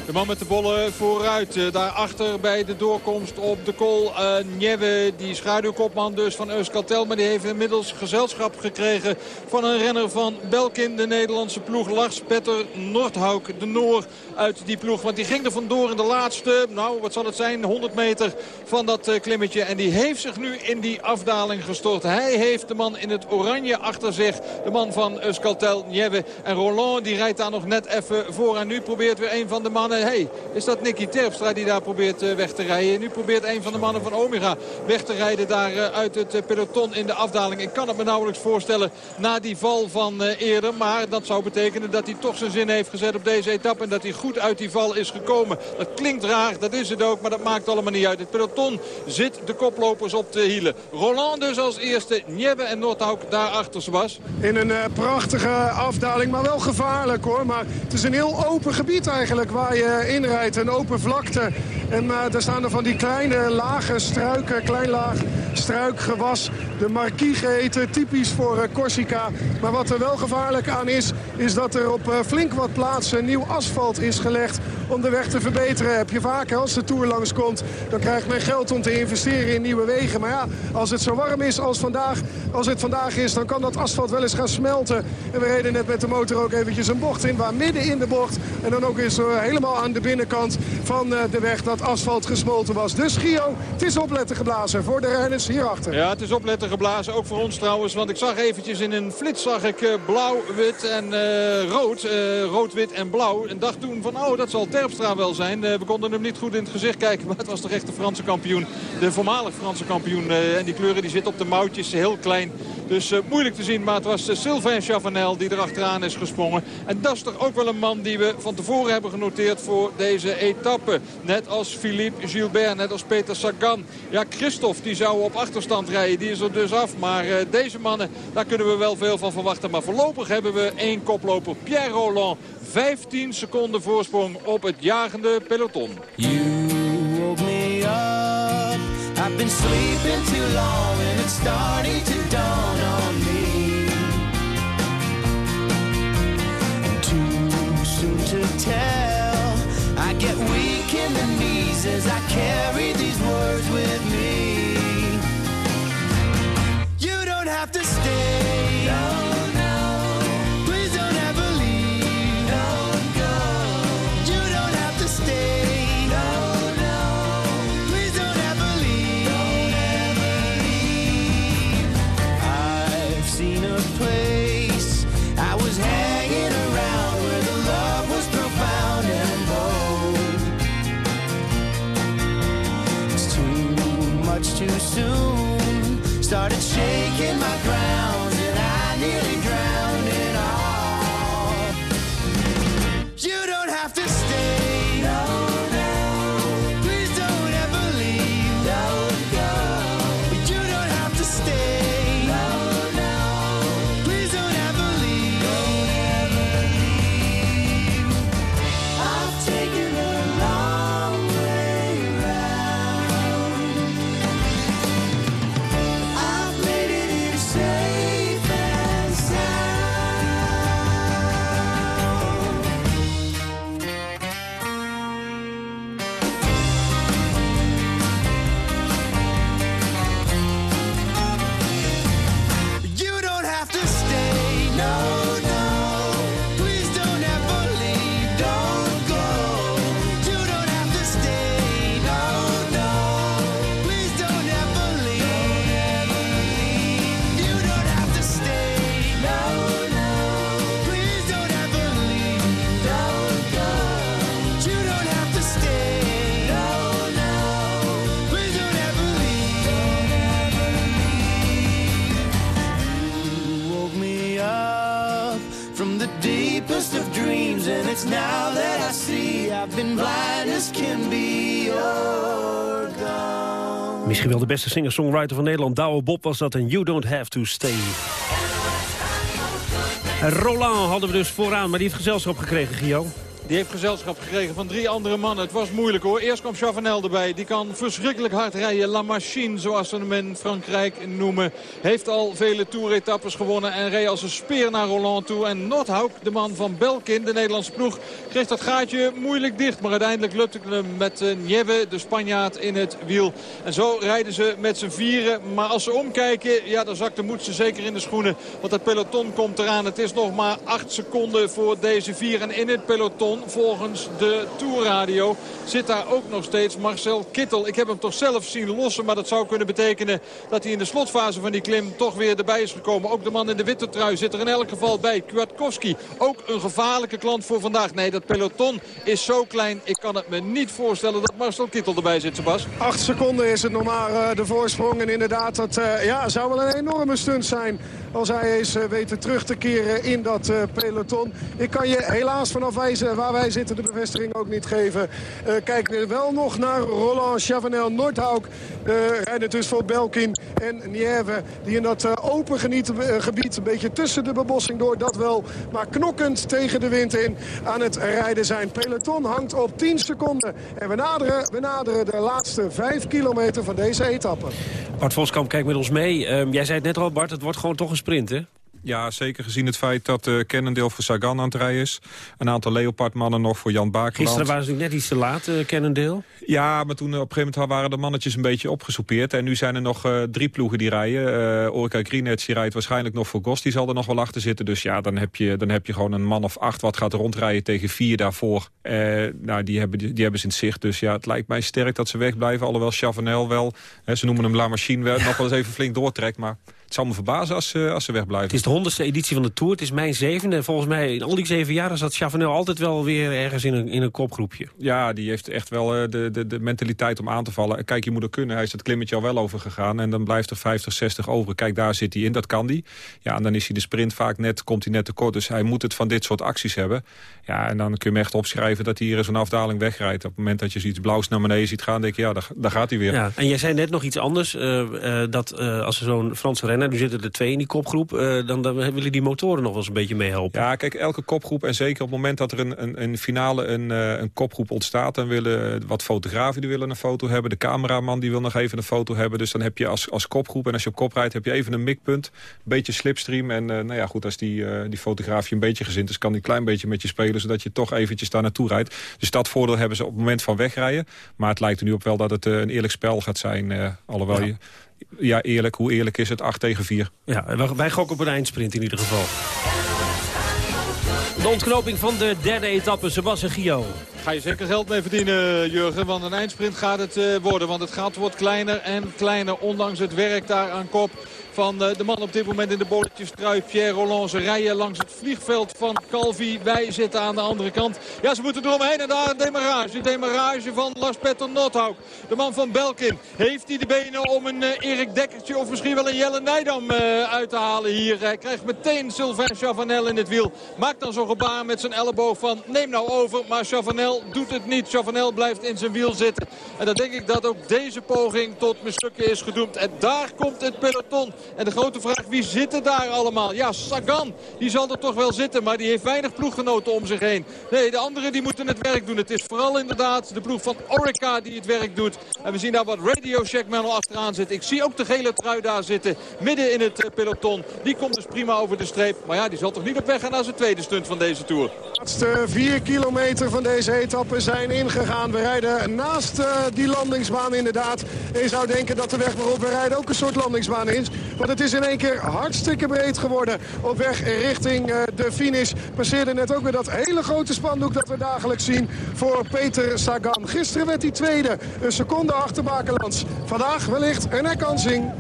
De man met de bollen vooruit. Uh, daarachter bij de doorkomst op de kol. Uh, Nieve, die schaduwkopman dus van Euskaltel. Maar die heeft inmiddels gezelschap gekregen van een renner van Belkin. De Nederlandse ploeg. Lars Petter Nordhauk, de Noor uit die ploeg. Want die ging er vandoor in de laatste, nou wat zal het zijn, 100 meter van dat uh, klimmetje. En die heeft zich nu in die afdaling gestort. Hij heeft de man in het oranje achter zich. De man van Euskaltel, Nieve. En Roland die rijdt daar nog net even voor. En nu probeert weer een van de mannen hey, is dat Nicky Terpstra die daar probeert eh, weg te rijden. Nu probeert een van de mannen van Omega weg te rijden daar eh, uit het eh, peloton in de afdaling. Ik kan het me nauwelijks voorstellen na die val van eerder. Maar dat zou betekenen dat hij toch zijn zin heeft gezet op deze etappe. En dat hij goed uit die val is gekomen. Dat klinkt raar, dat is het ook. Maar dat maakt allemaal niet uit. Het peloton zit de koplopers op de hielen. Roland dus als eerste. Niebbe en Nordhauk daarachter, was. In een prachtige afdaling, maar wel gevaarlijk hoor. Maar het is een heel open gebied eigenlijk waar je uh, inrijdt. Een open vlakte. En uh, daar staan er van die kleine lage struiken, klein laag struikgewas. De marquis geheten, typisch voor uh, Corsica. Maar wat er wel gevaarlijk aan is, is dat er op flink wat plaatsen nieuw asfalt is gelegd om de weg te verbeteren. Heb je vaker als de Tour langskomt, dan krijgt men geld om te investeren in nieuwe wegen. Maar ja, als het zo warm is als, vandaag, als het vandaag is, dan kan dat asfalt wel eens gaan smelten. En we reden net met de motor ook eventjes een bocht in, waar midden in de bocht en dan ook eens helemaal aan de binnenkant van uh, de weg dat asfalt gesmolten was. Dus Gio, het is opletten geblazen voor de renners hierachter. Ja, het is opletten geblazen, ook voor ons trouwens. Want ik zag eventjes in een flits zag ik uh, blauw, wit en uh, rood. rood, wit en blauw. En dacht toen van, oh, dat zal Terpstra wel zijn. we konden hem niet goed in het gezicht kijken, maar het was toch echt de Franse kampioen. De voormalig Franse kampioen. en die kleuren die zitten op de mouwtjes, heel klein Dus eh, moeilijk te zien, maar het was Sylvain Chavanel die erachteraan is gesprongen. En dat is toch ook wel een man die we van tevoren hebben genoteerd voor deze etappe. Net als Philippe Gilbert, net als Peter Sagan. Ja, Christophe die zou op achterstand rijden, die is er dus af. Maar uh, deze mannen, daar kunnen we wel veel van verwachten. Maar voorlopig hebben we één koploper, Pierre Roland. 15 seconden voorsprong op het jagende peloton. You woke me up. Started shaking Misschien wel de beste singer-songwriter van Nederland. Douwe Bob was dat en You Don't Have To Stay. Roland hadden we dus vooraan, maar die heeft gezelschap gekregen, Gio. Die heeft gezelschap gekregen van drie andere mannen. Het was moeilijk hoor. Eerst kwam Chavanel erbij. Die kan verschrikkelijk hard rijden. La Machine, zoals ze hem in Frankrijk noemen. Heeft al vele toeretappes gewonnen. En reed als een speer naar Roland toe. En Nordhauk, de man van Belkin, de Nederlandse ploeg, kreeg dat gaatje moeilijk dicht. Maar uiteindelijk lukte het hem met eh, Nieve, de Spanjaard, in het wiel. En zo rijden ze met z'n vieren. Maar als ze omkijken, ja, dan zakt de moed ze zeker in de schoenen. Want het peloton komt eraan. Het is nog maar acht seconden voor deze vier. En in het peloton volgens de Tourradio zit daar ook nog steeds Marcel Kittel. Ik heb hem toch zelf zien lossen, maar dat zou kunnen betekenen dat hij in de slotfase van die klim toch weer erbij is gekomen. Ook de man in de witte trui zit er in elk geval bij. Kwiatkowski, ook een gevaarlijke klant voor vandaag. Nee, dat peloton is zo klein. Ik kan het me niet voorstellen dat Marcel Kittel erbij zit, Sebas. Acht seconden is het nog maar eh, de voorsprong. En inderdaad, dat eh, ja, zou wel een enorme stunt zijn als hij eens eh, weten terug te keren in dat peloton. Ik kan je helaas vanaf wijzen waar wij zitten de bevestiging ook niet geven. Eh, kijk weer wel nog naar Roland Chavanel Noordhouk. Uh, rijden dus voor Belkin en Nieve. Die in dat eh, open geniet, eh, gebied, een beetje tussen de bebossing door, dat wel. Maar knokkend tegen de wind in aan het rijden zijn. Peloton hangt op 10 seconden. En we naderen, we naderen de laatste 5 kilometer van deze etappe. Bart Voskamp, kijk met ons mee. Ehm, jij zei het net al, Bart, het wordt gewoon toch een sprint, hè? Ja, zeker gezien het feit dat uh, Cannondale voor Sagan aan het rijden is. Een aantal Leopard-mannen nog voor Jan Bakeland. Gisteren waren ze natuurlijk net iets te laat, uh, Cannondale. Ja, maar toen uh, op een gegeven moment waren de mannetjes een beetje opgesoupeerd. En nu zijn er nog uh, drie ploegen die rijden. Uh, Orica die rijdt waarschijnlijk nog voor Gos. Die zal er nog wel achter zitten. Dus ja, dan heb je, dan heb je gewoon een man of acht wat gaat rondrijden tegen vier daarvoor. nou, die hebben, die, die hebben ze in het zicht. Dus ja, het lijkt mij sterk dat ze wegblijven. Alhoewel Chavanel wel, hè, ze noemen hem La Machine, wel, nog wel eens even flink doortrekt. Maar het zal me verbazen als, ze- als ze wegblijven. Het is de honderdste editie van de Tour. Het is mijn zevende. Volgens mij in al die zeven jaren zat Chavanel altijd wel weer ergens in een, in een kopgroepje. Ja, die heeft echt wel eh, de, de, de mentaliteit om aan te vallen. Kijk, je moet er kunnen. Hij is het klimmetje al wel over gegaan. En dan blijft er 50, 60 over. Kijk, daar zit hij in. Dat kan hij. Ja, en dan is hij de sprint vaak net, komt hij net tekort. Dus hij moet het van dit soort acties hebben. Ja, en dan kun je hem echt opschrijven dat hij hier zo'n afdaling wegrijdt. Op het moment dat je zoiets blauws naar beneden ziet gaan, denk je, ja, daar, daar gaat hij weer. Ja, en jij zei net nog iets anders. eh, eh, dat als er zo'n Franse renner, nu zitten er twee in die kopgroep... eh, dan, dan willen die motoren nog wel eens een beetje meehelpen. Ja, kijk, elke kopgroep en zeker op het moment dat er een, een, een finale een, eh, een kopgroep ontstaat... dan willen eh, wat fotografen die willen een foto hebben. De cameraman die wil nog even een foto hebben. Dus dan heb je als, als kopgroep en als je op kop rijdt heb je even een mikpunt. Een beetje slipstream. En nou ja, goed, als die, die fotograaf je een beetje gezind is... kan die een klein beetje met je spelen, zodat je toch eventjes daar naartoe rijdt. Dus dat voordeel hebben ze op het moment van wegrijden. Maar het lijkt er nu op wel dat het een eerlijk spel gaat zijn. alhoewel je... Ja, eerlijk. Hoe eerlijk is het? 8 tegen 4. Ja, wij- gokken op een eindsprint in ieder geval. De ontknoping van de derde etappe, Sebastian Gio. Ga je zeker geld mee verdienen, Jurgen. Want een eindsprint gaat het eh, worden. Want het gat wordt kleiner en kleiner. Ondanks het werk daar aan kop van eh, de man op dit moment in de bolletjestrui. Pierre Roland. Ze rijden langs het vliegveld van Calvi. Wij zitten aan de andere kant. Ja, ze moeten eromheen en daar een demarrage. Demarrage van Lars Petter Nothouk. De man van Belkin. Heeft hij de benen om een eh, Erik Dekkertje of misschien wel een Jelle Nijdam eh, uit te halen hier. Hij krijgt meteen Sylvain Chavanel in het wiel. Maakt dan zo'n gebaar met zijn elleboog van neem nou over. Maar Chavanel doet het niet. Chavanel blijft in zijn wiel zitten. En dan denk ik dat ook deze poging tot mislukken is gedoemd. En daar komt het peloton. En de grote vraag, wie zitten daar allemaal? Ja, Sagan, die zal er toch wel zitten. Maar die heeft weinig ploeggenoten om zich heen. Nee, de anderen die moeten het werk doen. Het is vooral inderdaad de ploeg van Orica die het werk doet. En we zien daar wat Radio Shackman al achteraan zit. Ik zie ook de gele trui daar zitten. Midden in het eh, peloton. Die komt dus prima over de streep. Maar ja, die zal toch niet op weg gaan naar zijn tweede stunt van deze Tour. De laatste vier kilometer van deze etappe zijn ingegaan. We rijden naast eh, die landingsbaan inderdaad. Je zou denken dat de weg waarop we rijden ook een soort landingsbaan is. Want het is in één keer hartstikke breed geworden. Op weg richting eh, de finish. Passeerde net ook weer dat hele grote spandoek dat we dagelijks zien voor Peter Sagan. Gisteren werd hij tweede. Een seconde achter Bakelands. Vandaag wellicht een herkansing.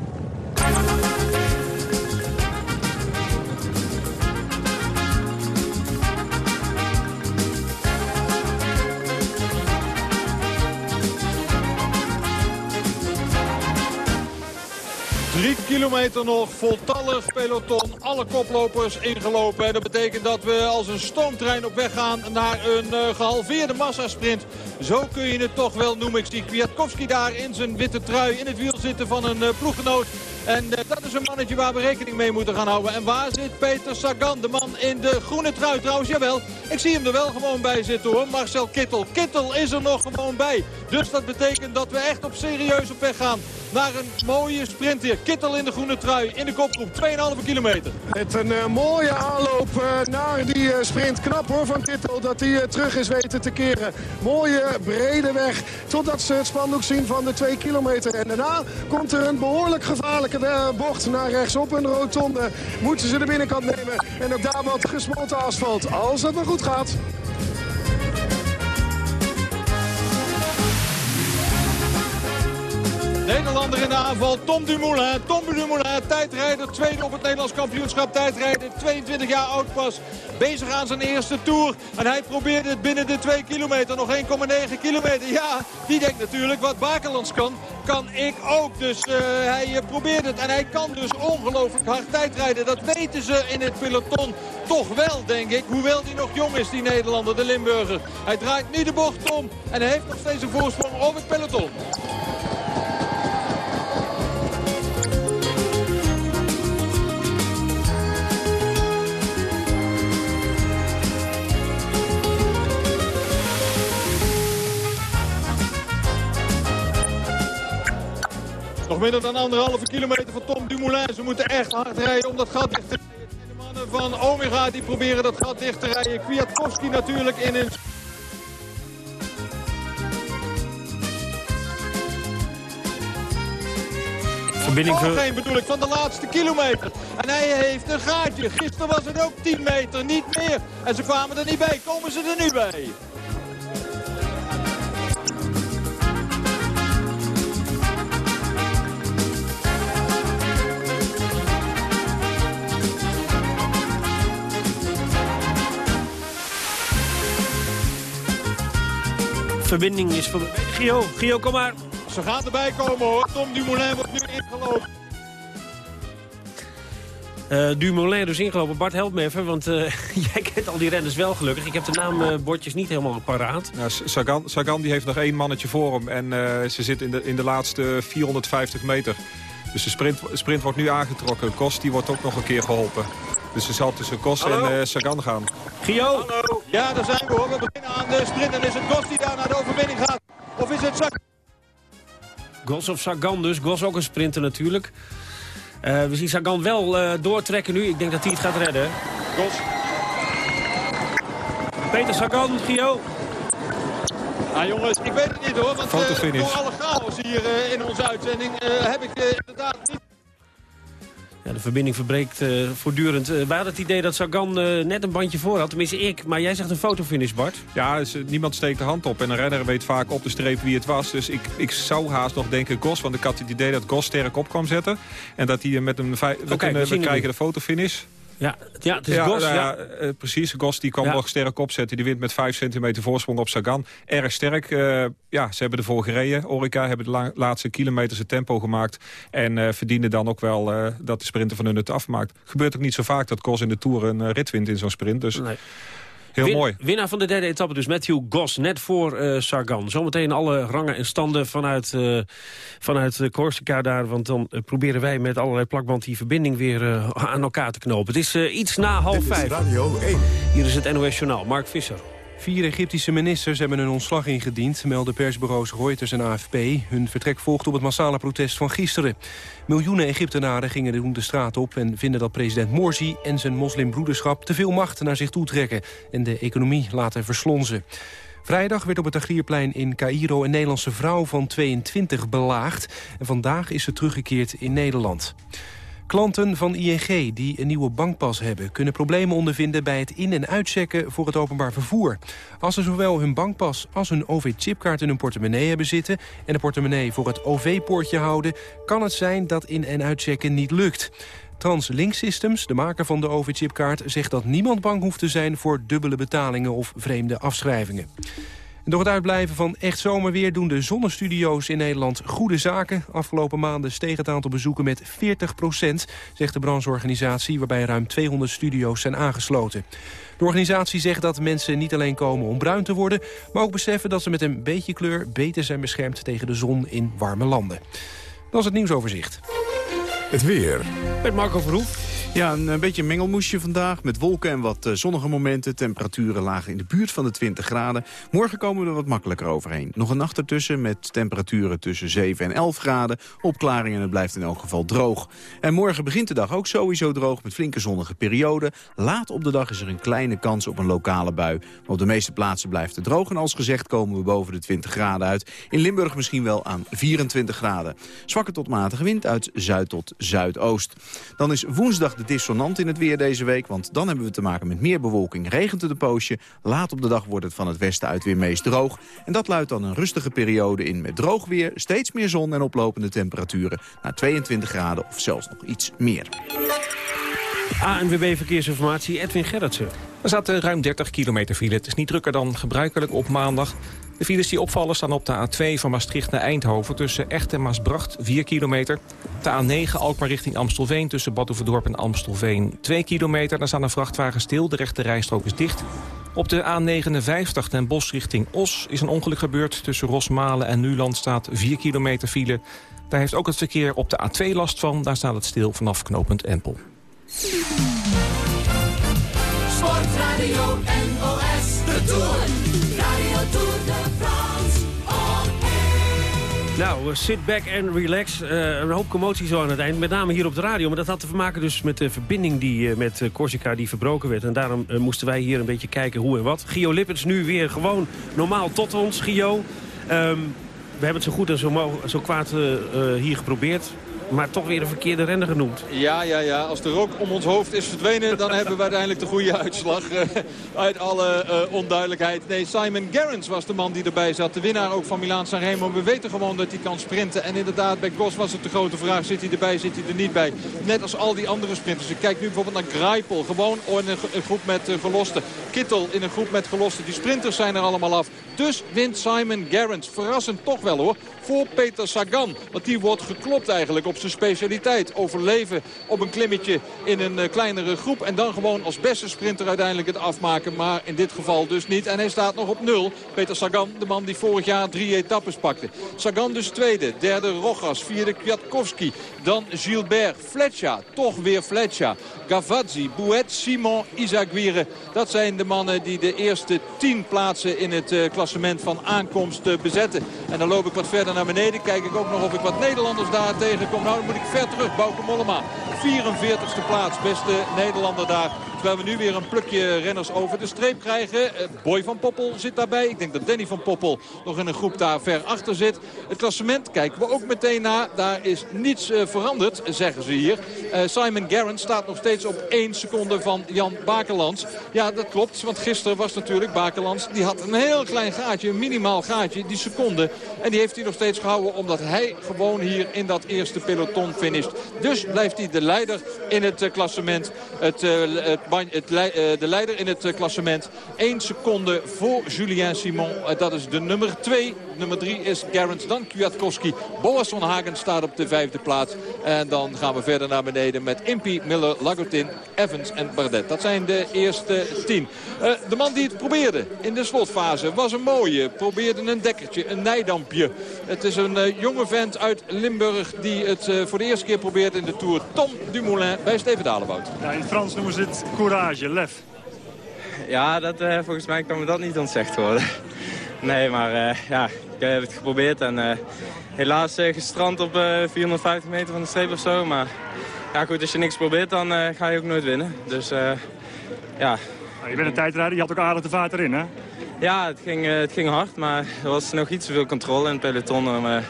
Drie kilometer nog, voltallig peloton, alle koplopers ingelopen. En dat betekent dat we als een stoomtrein op weg gaan naar een eh, gehalveerde massasprint. Zo kun je het toch wel noemen. Ik zie Kwiatkowski daar in zijn witte trui in het wiel zitten van een eh, ploeggenoot. En eh, dat is een mannetje waar we rekening mee moeten gaan houden. En waar zit Peter Sagan, de man in de groene trui trouwens? Jawel, ik zie hem er wel gewoon bij zitten hoor. Marcel Kittel. Kittel is er nog gewoon bij. Dus dat betekent dat we echt op serieus op weg gaan naar een mooie sprint hier. Kittel in de groene trui, in de kopgroep, 2,5 kilometer. Met een eh, mooie aanloop eh, naar die sprint. Knap hoor van Kittel dat hij terug is weten te keren. Mooie brede weg totdat ze het spandoek zien van de 2 kilometer. En daarna komt er een behoorlijk gevaarlijke eh, bocht naar rechts op een rotonde. Moeten ze de binnenkant nemen en ook daar wat gesmolten asfalt. Als het maar goed gaat. Nederlander in de aanval, Tom Dumoulin. Tom Dumoulin, tijdrijder, tweede op het Nederlands kampioenschap tijdrijden. 22 jaar oud pas, bezig aan zijn eerste Tour. En hij probeerde het binnen de 2 kilometer, nog 1,9 kilometer. Ja, die denkt natuurlijk, wat Bakelands kan, kan ik ook. Dus eh, hij eh, probeert het en hij kan dus ongelooflijk hard tijdrijden. Dat weten ze in het peloton toch wel, denk ik. Hoewel hij nog jong is, die Nederlander, de Limburger. Hij draait nu de bocht om en heeft nog steeds een voorsprong op het peloton. Nog minder dan anderhalve kilometer van Tom Dumoulin. Ze moeten echt hard rijden om dat gat dicht te rijden. De mannen van Omega die proberen dat gat dicht te rijden. Kwiatkowski natuurlijk in een... Verbinding ver- geen bedoel ik, van de laatste kilometer. En hij heeft een gaatje. Gisteren was het ook 10 meter, niet meer. En ze kwamen er niet bij. Komen ze er nu bij? Verbinding is... Ver... Gio, Gio, kom maar. Ze gaan erbij komen hoor. Tom Dumoulin wordt nu ingelopen. Uh, Dumoulin dus ingelopen. Bart, help me even, want uh, jij kent al die renners wel gelukkig. Ik heb de naambordjes niet helemaal paraat. Ja, Sagan, Sagan die heeft nog één mannetje voor hem. En uh, ze zit in de, in de laatste 450 meter. Dus de sprint, sprint wordt nu aangetrokken. Kost die wordt ook nog een keer geholpen. Dus ze zal tussen Kos en Sagan gaan. Gio! Hallo. Ja, daar zijn we hoor. We beginnen aan de sprint. En is het Kos die daar naar de overwinning gaat? Of is het Sagan? Gos of Sagan dus. Gos ook een sprinter natuurlijk. Uh, we zien Sagan wel uh, doortrekken nu. Ik denk dat hij het gaat redden. Gos. Peter Sagan, Gio. Ah jongens, ik weet het niet hoor. Want uh, door alle chaos hier in onze uitzending heb ik inderdaad niet... Ja, de verbinding verbreekt uh, voortdurend. Uh, we hadden het idee dat Sagan uh, net een bandje voor had. Tenminste ik. Maar jij zegt een fotofinish, Bart. Ja, dus, niemand steekt de hand op. En een renner weet vaak op de streep wie het was. Dus ik, ik zou haast nog denken Gos. Want ik had het idee dat Gos sterk op kwam zetten. En dat hij met een... We, okay, kunnen, we krijgen de fotofinish. Ja, ja, het is ja, Gos. Nou ja, ja. precies, Gos die kan ja. nog sterk opzetten. Die wint met 5 centimeter voorsprong op Sagan. Erg sterk. Uh, ja, ze hebben ervoor gereden. Orica hebben de la laatste kilometers het tempo gemaakt. En uh, verdienen dan ook wel uh, dat de sprinter van hun het afmaakt. Gebeurt ook niet zo vaak dat Gos in de Tour een rit wint in zo'n sprint. Dus... Nee. Heel Win, mooi. Winnaar van de derde etappe dus Matthew Goss, net voor uh, Sargan. Zometeen alle rangen en standen vanuit, uh, vanuit uh, Corsica daar. Want dan proberen wij met allerlei plakband die verbinding weer aan elkaar te knopen. Het is iets na half Dit vijf. Is Radio 1. Hier is het NOS Journaal. Mark Visser. Vier Egyptische ministers hebben een ontslag ingediend, melden persbureaus Reuters en AFP. Hun vertrek volgt op het massale protest van gisteren. Miljoenen Egyptenaren gingen toen de straat op en vinden dat president Morsi en zijn moslimbroederschap te veel macht naar zich toe trekken en de economie laten verslonzen. Vrijdag werd op het Tagrierplein in Cairo een Nederlandse vrouw van 22 belaagd. En vandaag is ze teruggekeerd in Nederland. Klanten van ING die een nieuwe bankpas hebben... kunnen problemen ondervinden bij het in- en uitchecken voor het openbaar vervoer. Als ze zowel hun bankpas als hun OV-chipkaart in hun portemonnee hebben zitten... en de portemonnee voor het OV-poortje houden... kan het zijn dat in- en uitchecken niet lukt. TransLink Systems, de maker van de OV-chipkaart... zegt dat niemand bang hoeft te zijn voor dubbele betalingen of vreemde afschrijvingen. Door het uitblijven van echt zomerweer doen de zonnestudio's in Nederland goede zaken. Afgelopen maanden steeg het aantal bezoeken met 40% zegt de brancheorganisatie... waarbij ruim 200 studio's zijn aangesloten. De organisatie zegt dat mensen niet alleen komen om bruin te worden... maar ook beseffen dat ze met een beetje kleur beter zijn beschermd tegen de zon in warme landen. Dat is het nieuwsoverzicht. Het weer. Met Marco Verhoef. Ja, een, een beetje een mengelmoesje vandaag met wolken en wat uh, zonnige momenten. Temperaturen lagen in de buurt van de 20 graden. Morgen komen we er wat makkelijker overheen. Nog een nacht ertussen met temperaturen tussen 7 en 11 graden. Opklaringen en het blijft in elk geval droog. En morgen begint de dag ook sowieso droog met flinke zonnige perioden. Laat op de dag is er een kleine kans op een lokale bui. Maar op de meeste plaatsen blijft het droog. En als gezegd komen we boven de 20 graden uit. In Limburg misschien wel aan 24 graden. Zwakke tot matige wind uit zuid tot zuidoost. Dan is woensdag de dissonant in het weer deze week. Want dan hebben we te maken met meer bewolking. Regent het een poosje. Laat op de dag wordt het van het westen uit weer meest droog. En dat luidt dan een rustige periode in met droog weer. Steeds meer zon en oplopende temperaturen. Naar 22 graden of zelfs nog iets meer. ANWB Verkeersinformatie, Edwin Gerritsen. Er zaten ruim 30 kilometer file. Het is niet drukker dan gebruikelijk op maandag. De files die opvallen staan op de A2 van Maastricht naar Eindhoven... tussen Echt en Maasbracht, 4 kilometer. De A9 Alkmaar richting Amstelveen tussen Badhoevedorp en Amstelveen, 2 kilometer. Daar staan een vrachtwagen stil, de rechte rijstrook is dicht. Op de A59 Den Bosch richting Os is een ongeluk gebeurd. Tussen Rosmalen en Nuland staat 4 kilometer file. Daar heeft ook het verkeer op de A2 last van. Daar staat het stil vanaf knooppunt Empel. Sportradio NOS, de Tour. Nou, uh, sit back and relax. Uh, een hoop commotie zo aan het eind, met name hier op de radio. Maar dat had te maken dus met de verbinding die, uh, met Corsica die verbroken werd. En daarom moesten wij hier een beetje kijken hoe en wat. Gio Lippens nu weer gewoon normaal tot ons. Gio, um, we hebben het zo goed en zo, zo kwaad hier geprobeerd. Maar toch weer een verkeerde renner genoemd. Ja, ja, ja. Als de rook om ons hoofd is verdwenen... dan hebben we uiteindelijk de goede uitslag. eh, uit alle eh, onduidelijkheid. Nee, Simon Gerrans was de man die erbij zat. De winnaar ook van Milaan Sanremo. We weten gewoon dat hij kan sprinten. En inderdaad, bij Gos was het de grote vraag. Zit hij erbij, zit hij er niet bij? Net als al die andere sprinters. Ik kijk nu bijvoorbeeld naar Greipel. Gewoon in een, groep met uh, gelosten. Kittel in een groep met gelosten. Die sprinters zijn er allemaal af. Dus wint Simon Gerrans. Verrassend toch wel hoor. Voor Peter Sagan. Want die wordt geklopt eigenlijk op zijn specialiteit. Overleven op een klimmetje in een uh, kleinere groep. En dan gewoon als beste sprinter uiteindelijk het afmaken. Maar in dit geval dus niet. En hij staat nog op nul. Peter Sagan, de man die vorig jaar drie etappes pakte. Sagan dus tweede. Derde Rogas. Vierde Kwiatkowski. Dan Gilbert. Fletcher. Toch weer Fletcher. Gavazzi. Bouet. Simon. Isaguirre. Dat zijn de mannen die de eerste tien plaatsen in het uh, klassement van aankomst uh, bezetten. En dan loop ik wat verder naar beneden. Kijk ik ook nog of ik wat Nederlanders daar tegenkom. Nou, dan moet ik ver terug. Bauke Mollema. 44ste plaats. Beste Nederlander daar. Terwijl we nu weer een plukje renners over de streep krijgen. Uh, Boy van Poppel zit daarbij. Ik denk dat Danny van Poppel nog in een groep daar ver achter zit. Het klassement kijken we ook meteen na. Daar is niets uh, veranderd, zeggen ze hier. Uh, Simon Garrett staat nog steeds op 1 seconde van Jan Bakelands. Ja, dat klopt. Want gisteren was natuurlijk Bakelands. Die had een heel klein gaatje, een minimaal gaatje, die seconde. En die heeft hij nog steeds gehouden omdat hij gewoon hier in dat eerste peloton finisht. Dus blijft hij de leider in het klassement. Het, het het, de leider in het klassement. 1 seconde voor Julien Simon. Dat is de nummer 2. Nummer 3 is Garant, dan Kwiatkowski. Boasson Hagen staat op de vijfde plaats. En dan gaan we verder naar beneden met Impy, Miller, Lagotin, Evans en Bardet. Dat zijn de eerste tien. Uh, de man die het probeerde in de slotfase was een mooie. Probeerde een dekkertje, een nijdampje. Het is een jonge vent uit Limburg die het voor de eerste keer probeert in de Tour. Tom Dumoulin bij Steven Dalebout. Ja, in Frans noemen ze het courage, lef. Ja, dat, uh, volgens mij kan me dat niet ontzegd worden. Nee, maar uh, ja, ik heb het geprobeerd en uh, helaas gestrand op 450 meter van de streep of zo. Maar ja, goed, als je niks probeert, dan ga je ook nooit winnen. Dus ja. Nou, je bent een tijdrijder, je had ook aardig de vaart erin, hè? Ja, het ging, het ging hard, maar er was nog iets te veel controle in het peloton om,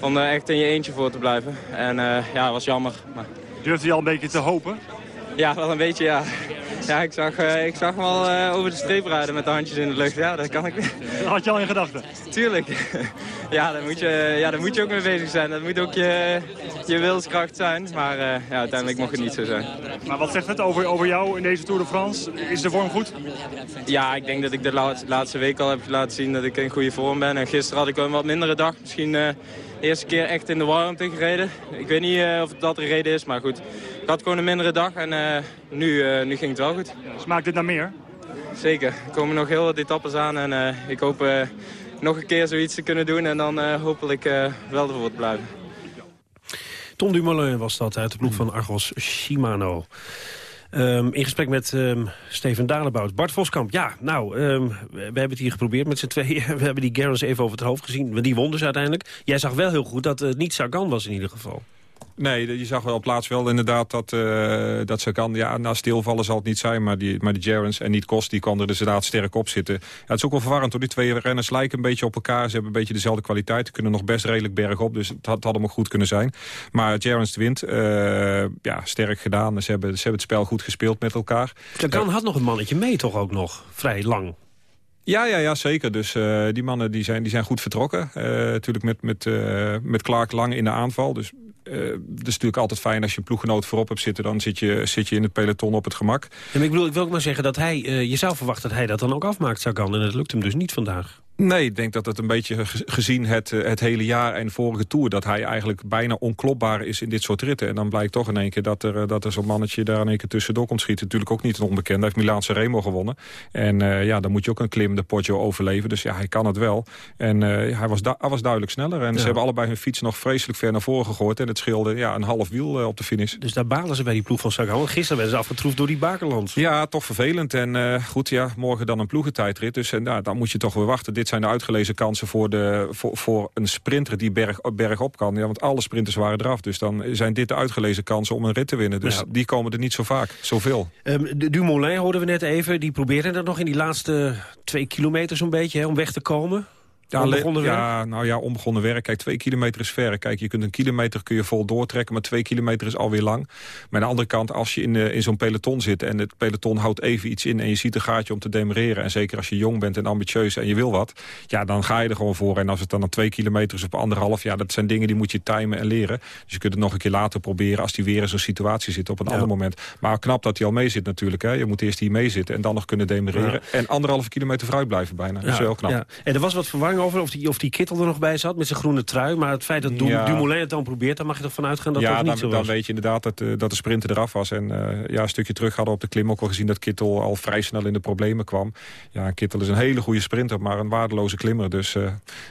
om er echt in je eentje voor te blijven. En ja, dat was jammer. Maar... Durfde je al een beetje te hopen? Ja, wel een beetje, ja. Ja, ik zag, uh, ik zag hem al uh, over de streep rijden met de handjes in de lucht. Ja, dat kan ik weer. Dat had je al in gedachten? Tuurlijk. ja, daar moet, je, ja, daar moet je ook mee bezig zijn. Dat moet ook je, je wilskracht zijn. Maar uh, ja, uiteindelijk mocht het niet zo zijn. Maar wat zegt het over, over jou in deze Tour de France? Is de vorm goed? Ja, ik denk dat ik de laatste, laatste week al heb laten zien dat ik in goede vorm ben. En gisteren had ik wel een wat mindere dag. Misschien de eerste keer echt in de warmte gereden. Ik weet niet of dat de reden is, maar goed. Ik had gewoon een mindere dag en uh, nu, uh, nu ging het wel goed. Smaakt dit naar meer? Zeker. Er komen nog heel wat etappes aan en uh, ik hoop nog een keer zoiets te kunnen doen en dan hopelijk wel ervoor te blijven. Tom Dumoulin was dat uit de ploeg van Argos Shimano. Um, in gesprek met um, Steven Dalebout. Bart Voskamp, ja, nou, um, we hebben het hier geprobeerd met z'n tweeën. We hebben die Garrons even over het hoofd gezien. Die won dus uiteindelijk. Jij zag wel heel goed dat het niet Sagan was in ieder geval. Nee, je zag wel op plaats wel inderdaad dat, uh, dat ze kan. Ja, na stilvallen zal het niet zijn, maar die, maar die Gerrans en niet Kost... die kan er dus inderdaad sterk op zitten. Ja, het is ook wel verwarrend hoor. Die twee renners lijken een beetje op elkaar. Ze hebben een beetje dezelfde kwaliteit. Ze kunnen nog best redelijk bergop, dus het had, had allemaal goed kunnen zijn. Maar Gerrans wint. Uh, ja, sterk gedaan. Ze hebben, ze hebben het spel goed gespeeld met elkaar. Sagan uh, had nog een mannetje mee toch ook nog? Vrij lang. Ja, ja, ja, zeker. Dus uh, die mannen die zijn, die zijn goed vertrokken. Uh, natuurlijk met, met, uh, met Clark lang in de aanval. Dus uh, het is natuurlijk altijd fijn als je een ploeggenoot voorop hebt zitten. Dan zit je, zit je in het peloton op het gemak. Ja, ik, bedoel, ik wil ook maar zeggen dat hij... Uh, je zou dat hij dat dan ook afmaakt, Sagan. En dat lukt hem dus niet vandaag. Nee, ik denk dat het een beetje gezien het, het hele jaar en vorige Tour... dat hij eigenlijk bijna onklopbaar is in dit soort ritten. En dan blijkt toch in één keer dat er, dat er zo'n mannetje daar in één keer tussendoor komt schieten. Natuurlijk ook niet een onbekende. Hij heeft Milaanse Remo gewonnen. En uh, ja, dan moet je ook een klim de Poggio overleven. Dus ja, hij kan het wel. En uh, hij, was hij was duidelijk sneller. En ja. ze hebben allebei hun fiets nog vreselijk ver naar voren gegooid. En het scheelde ja, een half wiel uh, op de finish. Dus daar balen ze bij die ploeg van Sagan. Gisteren werden ze afgetroefd door die Bakerland. Ja, toch vervelend. En goed, ja, morgen dan een ploegentijdrit. Dus en, nou, dan moet je toch weer wachten. Dit zijn de uitgelezen kansen voor, de, voor, voor een sprinter die berg, berg op kan. Ja, want alle sprinters waren eraf. Dus dan zijn dit de uitgelezen kansen om een rit te winnen. Dus ja. die komen er niet zo vaak, zoveel. Um, de Dumoulin hoorden we net even. Die probeerde dat nog in die laatste twee kilometer zo'n beetje hè, om weg te komen. Ja, Onbegonnen werk? ja, nou ja, onbegonnen werk. Kijk, twee kilometer is ver. Kijk, je kunt een kilometer kun je vol doortrekken, maar twee kilometer is alweer lang. Maar aan de andere kant, als je in, eh, in zo'n peloton zit en het peloton houdt even iets in en je ziet een gaatje om te demereren, en zeker als je jong bent en ambitieus en je wil wat, ja, dan ga je er gewoon voor. En als het dan aan twee kilometer is op anderhalf, ja, dat zijn dingen die moet je timen en leren. Dus je kunt het nog een keer later proberen als die weer in zo'n situatie zit op een ander moment. Maar knap dat hij al mee zit natuurlijk. Hè. Je moet eerst hier mee zitten en dan nog kunnen demereren. Ja. En anderhalve kilometer vooruit blijven bijna. Dat is wel knap. ja. En er was wat verwarring over of die, of die kittel er nog bij zat met zijn groene trui. Maar het feit dat Du- Ja. Dumoulin het dan probeert, dan mag je toch vanuit gaan dat ja, dat niet dan, zo dan was. weet je inderdaad dat, eh, dat de sprinter eraf was. En eh, ja, een stukje terug hadden we op de klim ook al gezien dat Kittel al vrij snel in de problemen kwam. Ja, Kittel is een hele goede sprinter, maar een waardeloze klimmer. Dus eh,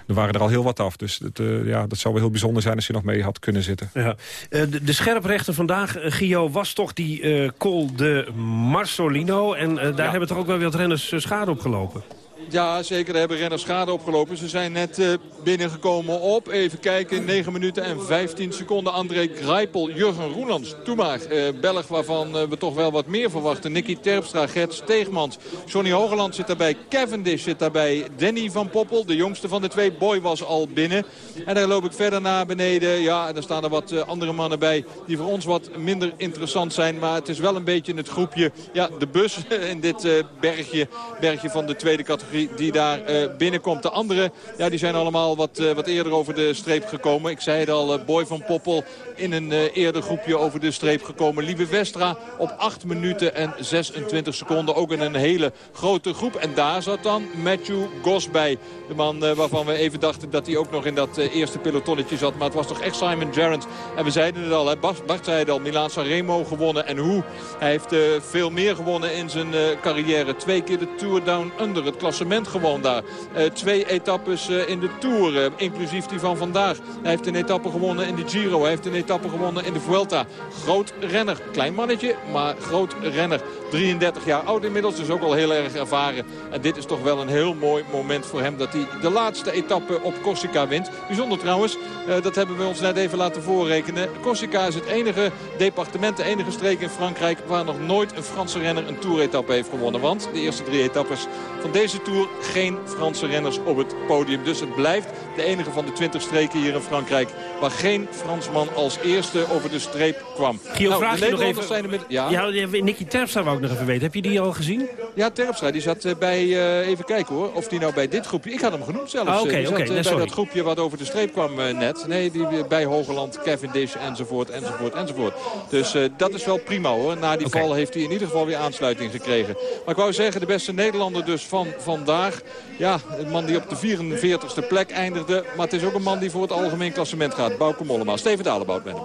er waren er al heel wat af. Dus het, eh, ja, dat zou wel heel bijzonder zijn als hij nog mee had kunnen zitten. Ja. Eh, de, de scherprechter vandaag, Gio, was toch die eh Col de Marsolino. En daar hebben toch ook wel wat renners schade op gelopen. Ja, zeker. Er hebben renners schade opgelopen. Ze zijn net eh, binnengekomen op, even kijken, 9 minuten en 15 seconden. André Grijpel, Jurgen Roelands, toen maar. eh, Belg waarvan eh, we toch wel wat meer verwachten. Nicky Terpstra, Gert Steegmans, Johnny Hogeland zit daarbij. Cavendish zit daarbij. Danny van Poppel, de jongste van de twee. Boy was al binnen. En daar loop ik verder naar beneden. Ja, en dan staan er wat andere mannen bij die voor ons wat minder interessant zijn. Maar het is wel een beetje het groepje, ja, de bus in dit bergje, bergje van de tweede categorie die daar eh, binnenkomt. De anderen ja, die zijn allemaal wat, eh, wat eerder over de streep gekomen. Ik zei het al, eh, Boy van Poppel in een eerder groepje over de streep gekomen. Lieve Westra op 8 minuten en 26 seconden. Ook in een hele grote groep. En daar zat dan Matthew Goss bij. De man waarvan we even dachten dat hij ook nog in dat eerste pelotonnetje zat. Maar het was toch echt Simon Gerrans. En we zeiden het al, hè, Bart, Bart zei het al, Milaan Sanremo gewonnen. En hoe? Hij heeft veel meer gewonnen in zijn carrière. Twee keer de Tour Down Under, het klassement gewoon daar. Eh, twee etappes eh, in de Tour, eh, inclusief die van vandaag. Hij heeft een etappe gewonnen in de Giro. Hij heeft een etappe gewonnen in de Vuelta. Groot renner. Klein mannetje, maar groot renner. 33 jaar oud inmiddels, dus ook al heel erg ervaren. En dit is toch wel een heel mooi moment voor hem dat hij de laatste etappe op Corsica wint. Bijzonder trouwens, dat hebben we ons net even laten voorrekenen. Corsica is het enige departement, de enige streek in Frankrijk... waar nog nooit een Franse renner een Tour-etappe heeft gewonnen. Want de eerste drie etappes van deze Tour geen Franse renners op het podium. Dus het blijft de enige van de 20 streken hier in Frankrijk... waar geen Fransman als eerste over de streep kwam. Gio, Nou, vraag je nog even... zijn er met... Ja, Ja, Nicky Terpstra wou ik nog even weten. Heb je die al gezien? ja Terpstra, die zat eh, bij, eh, even kijken hoor, of die nou bij dit groepje, ik had hem genoemd zelfs. Ah, eh, oké, die zat oké, nee, bij sorry. dat groepje wat over de streep kwam net. Nee, die bij Hogeland, Cavendish enzovoort, enzovoort, enzovoort. Dus dat is wel prima hoor. Na die val heeft hij in ieder geval weer aansluiting gekregen. Maar ik wou zeggen, de beste Nederlander dus van vandaag. Ja, een man die op de 44ste plek eindigde. Maar het is ook een man die voor het algemeen klassement gaat. Bauke Mollema. Steven Dalebout met hem.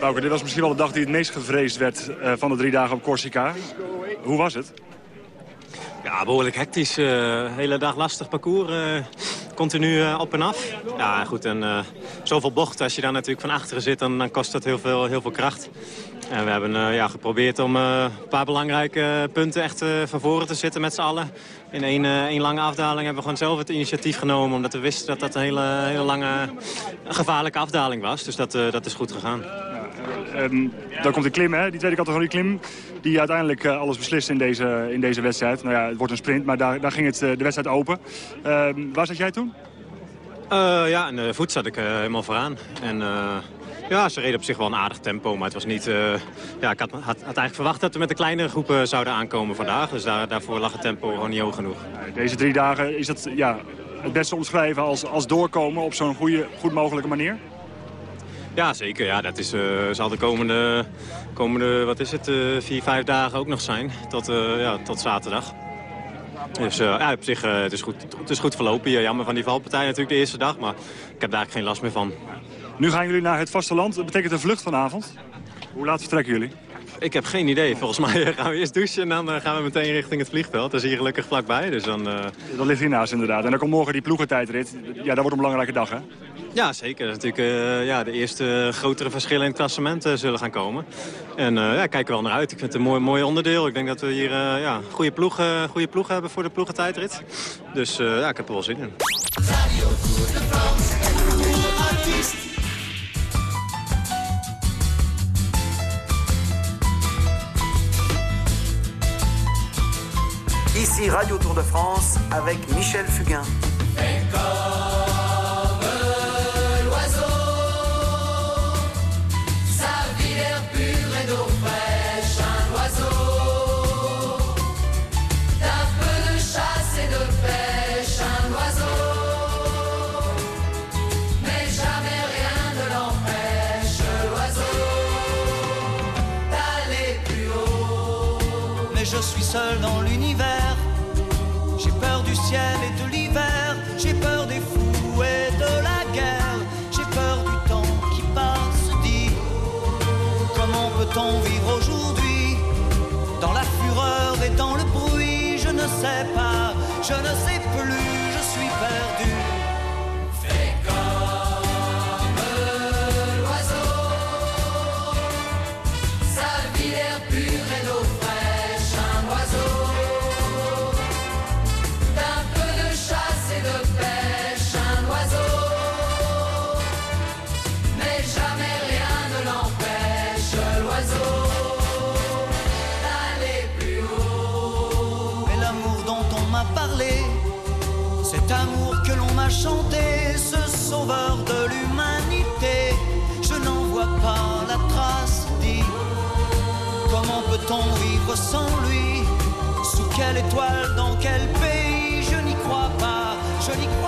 Bouke, dit was misschien wel de dag die het meest gevreesd werd eh, van de drie dagen op Corsica. Hoe was het? Ja, behoorlijk hectisch. eh hele dag lastig parcours. eh, continu eh, op en af. Ja, goed. En eh, zoveel bochten. Als je daar natuurlijk van achteren zit, dan, dan kost dat heel veel, heel veel kracht. En we hebben eh, ja, geprobeerd om eh, een paar belangrijke punten echt eh, van voren te zitten met z'n allen. In één, eh, één lange afdaling hebben we gewoon zelf het initiatief genomen. Omdat we wisten dat dat een hele, hele lange, gevaarlijke afdaling was. Dus dat, eh, dat is goed gegaan. Ehm, dan komt de klim, hè? die tweede categorie klim. Die uiteindelijk eh, alles beslist in deze, in deze wedstrijd. Nou ja, het wordt een sprint, maar daar, daar ging het, eh, de wedstrijd open. Ehm, waar zat jij toen? Eh, ja, in de voet zat ik eh, helemaal vooraan. En eh, ja, ze reden op zich wel een aardig tempo. Maar het was niet... eh, ja, ik had, had, had eigenlijk verwacht dat we met de kleinere groepen zouden aankomen vandaag. Dus daar, daarvoor lag het tempo gewoon niet hoog genoeg. Deze drie dagen is dat ja, het beste omschrijven als, als doorkomen op zo'n goede, goed mogelijke manier? Ja, zeker. Ja, dat is, eh, zal de komende, komende wat is het, eh, vier, vijf dagen ook nog zijn. Tot, eh, ja, tot zaterdag. Dus eh, ja, op zich, eh, het, is goed, het is goed verlopen hier. Jammer van die valpartij natuurlijk de eerste dag. Maar ik heb daar eigenlijk geen last meer van. Nu gaan jullie naar het vasteland. Dat betekent een vlucht vanavond. Hoe laat vertrekken jullie? Ik heb geen idee. Volgens mij gaan we eerst douchen en dan eh, gaan we meteen richting het vliegveld. Dat is hier gelukkig vlakbij. Dus dan, eh, Dat ligt hiernaast inderdaad. En dan komt morgen die ploegentijdrit. Ja, dat wordt een belangrijke dag, hè? Ja, zeker. Dat is natuurlijk eh, ja, de eerste grotere verschillen in het klassement eh, zullen gaan komen. En eh, ja, ik kijk er wel naar uit. Ik vind het een mooi, mooi onderdeel. Ik denk dat we hier eh ja, goede, ploeg, eh, goede ploeg hebben voor de ploegentijdrit. Dus eh, ja, ik heb er wel zin in. Radio Tour de France avec Michel Fugain. comme l'oiseau. Sa vie l'air pur et d'eau fraîche, un oiseau. D'un peu de chasse et de pêche, un oiseau. Mais jamais rien ne l'empêche, l'oiseau, d'aller plus haut. mais je suis seul dans l'univers. Du ciel et de l'hiver, j'ai peur des fous et de la guerre, j'ai peur du temps qui passe, dit. Comment peut-on vivre aujourd'hui Dans la fureur et dans le bruit, je ne sais pas, je ne sais plus, je suis perdu. Sans lui. Sous quelle étoile, dans quel pays Je n'y crois pas, je n'y crois plus,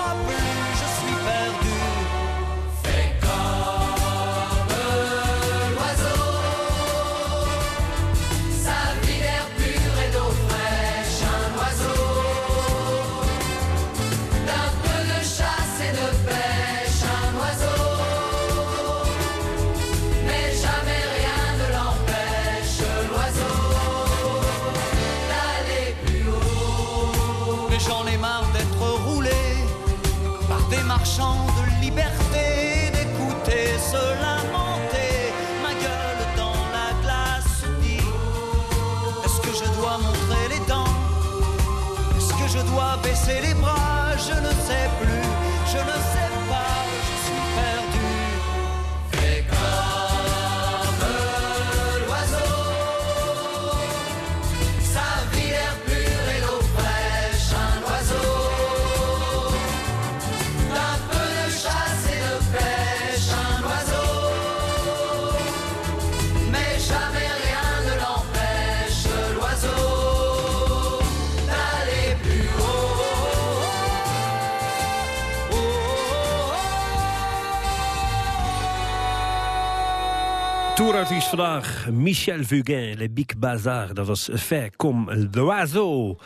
Tourartiest vandaag, Michel Fugain, Le Big Bazar. Dat was Fait comme l'oiseau.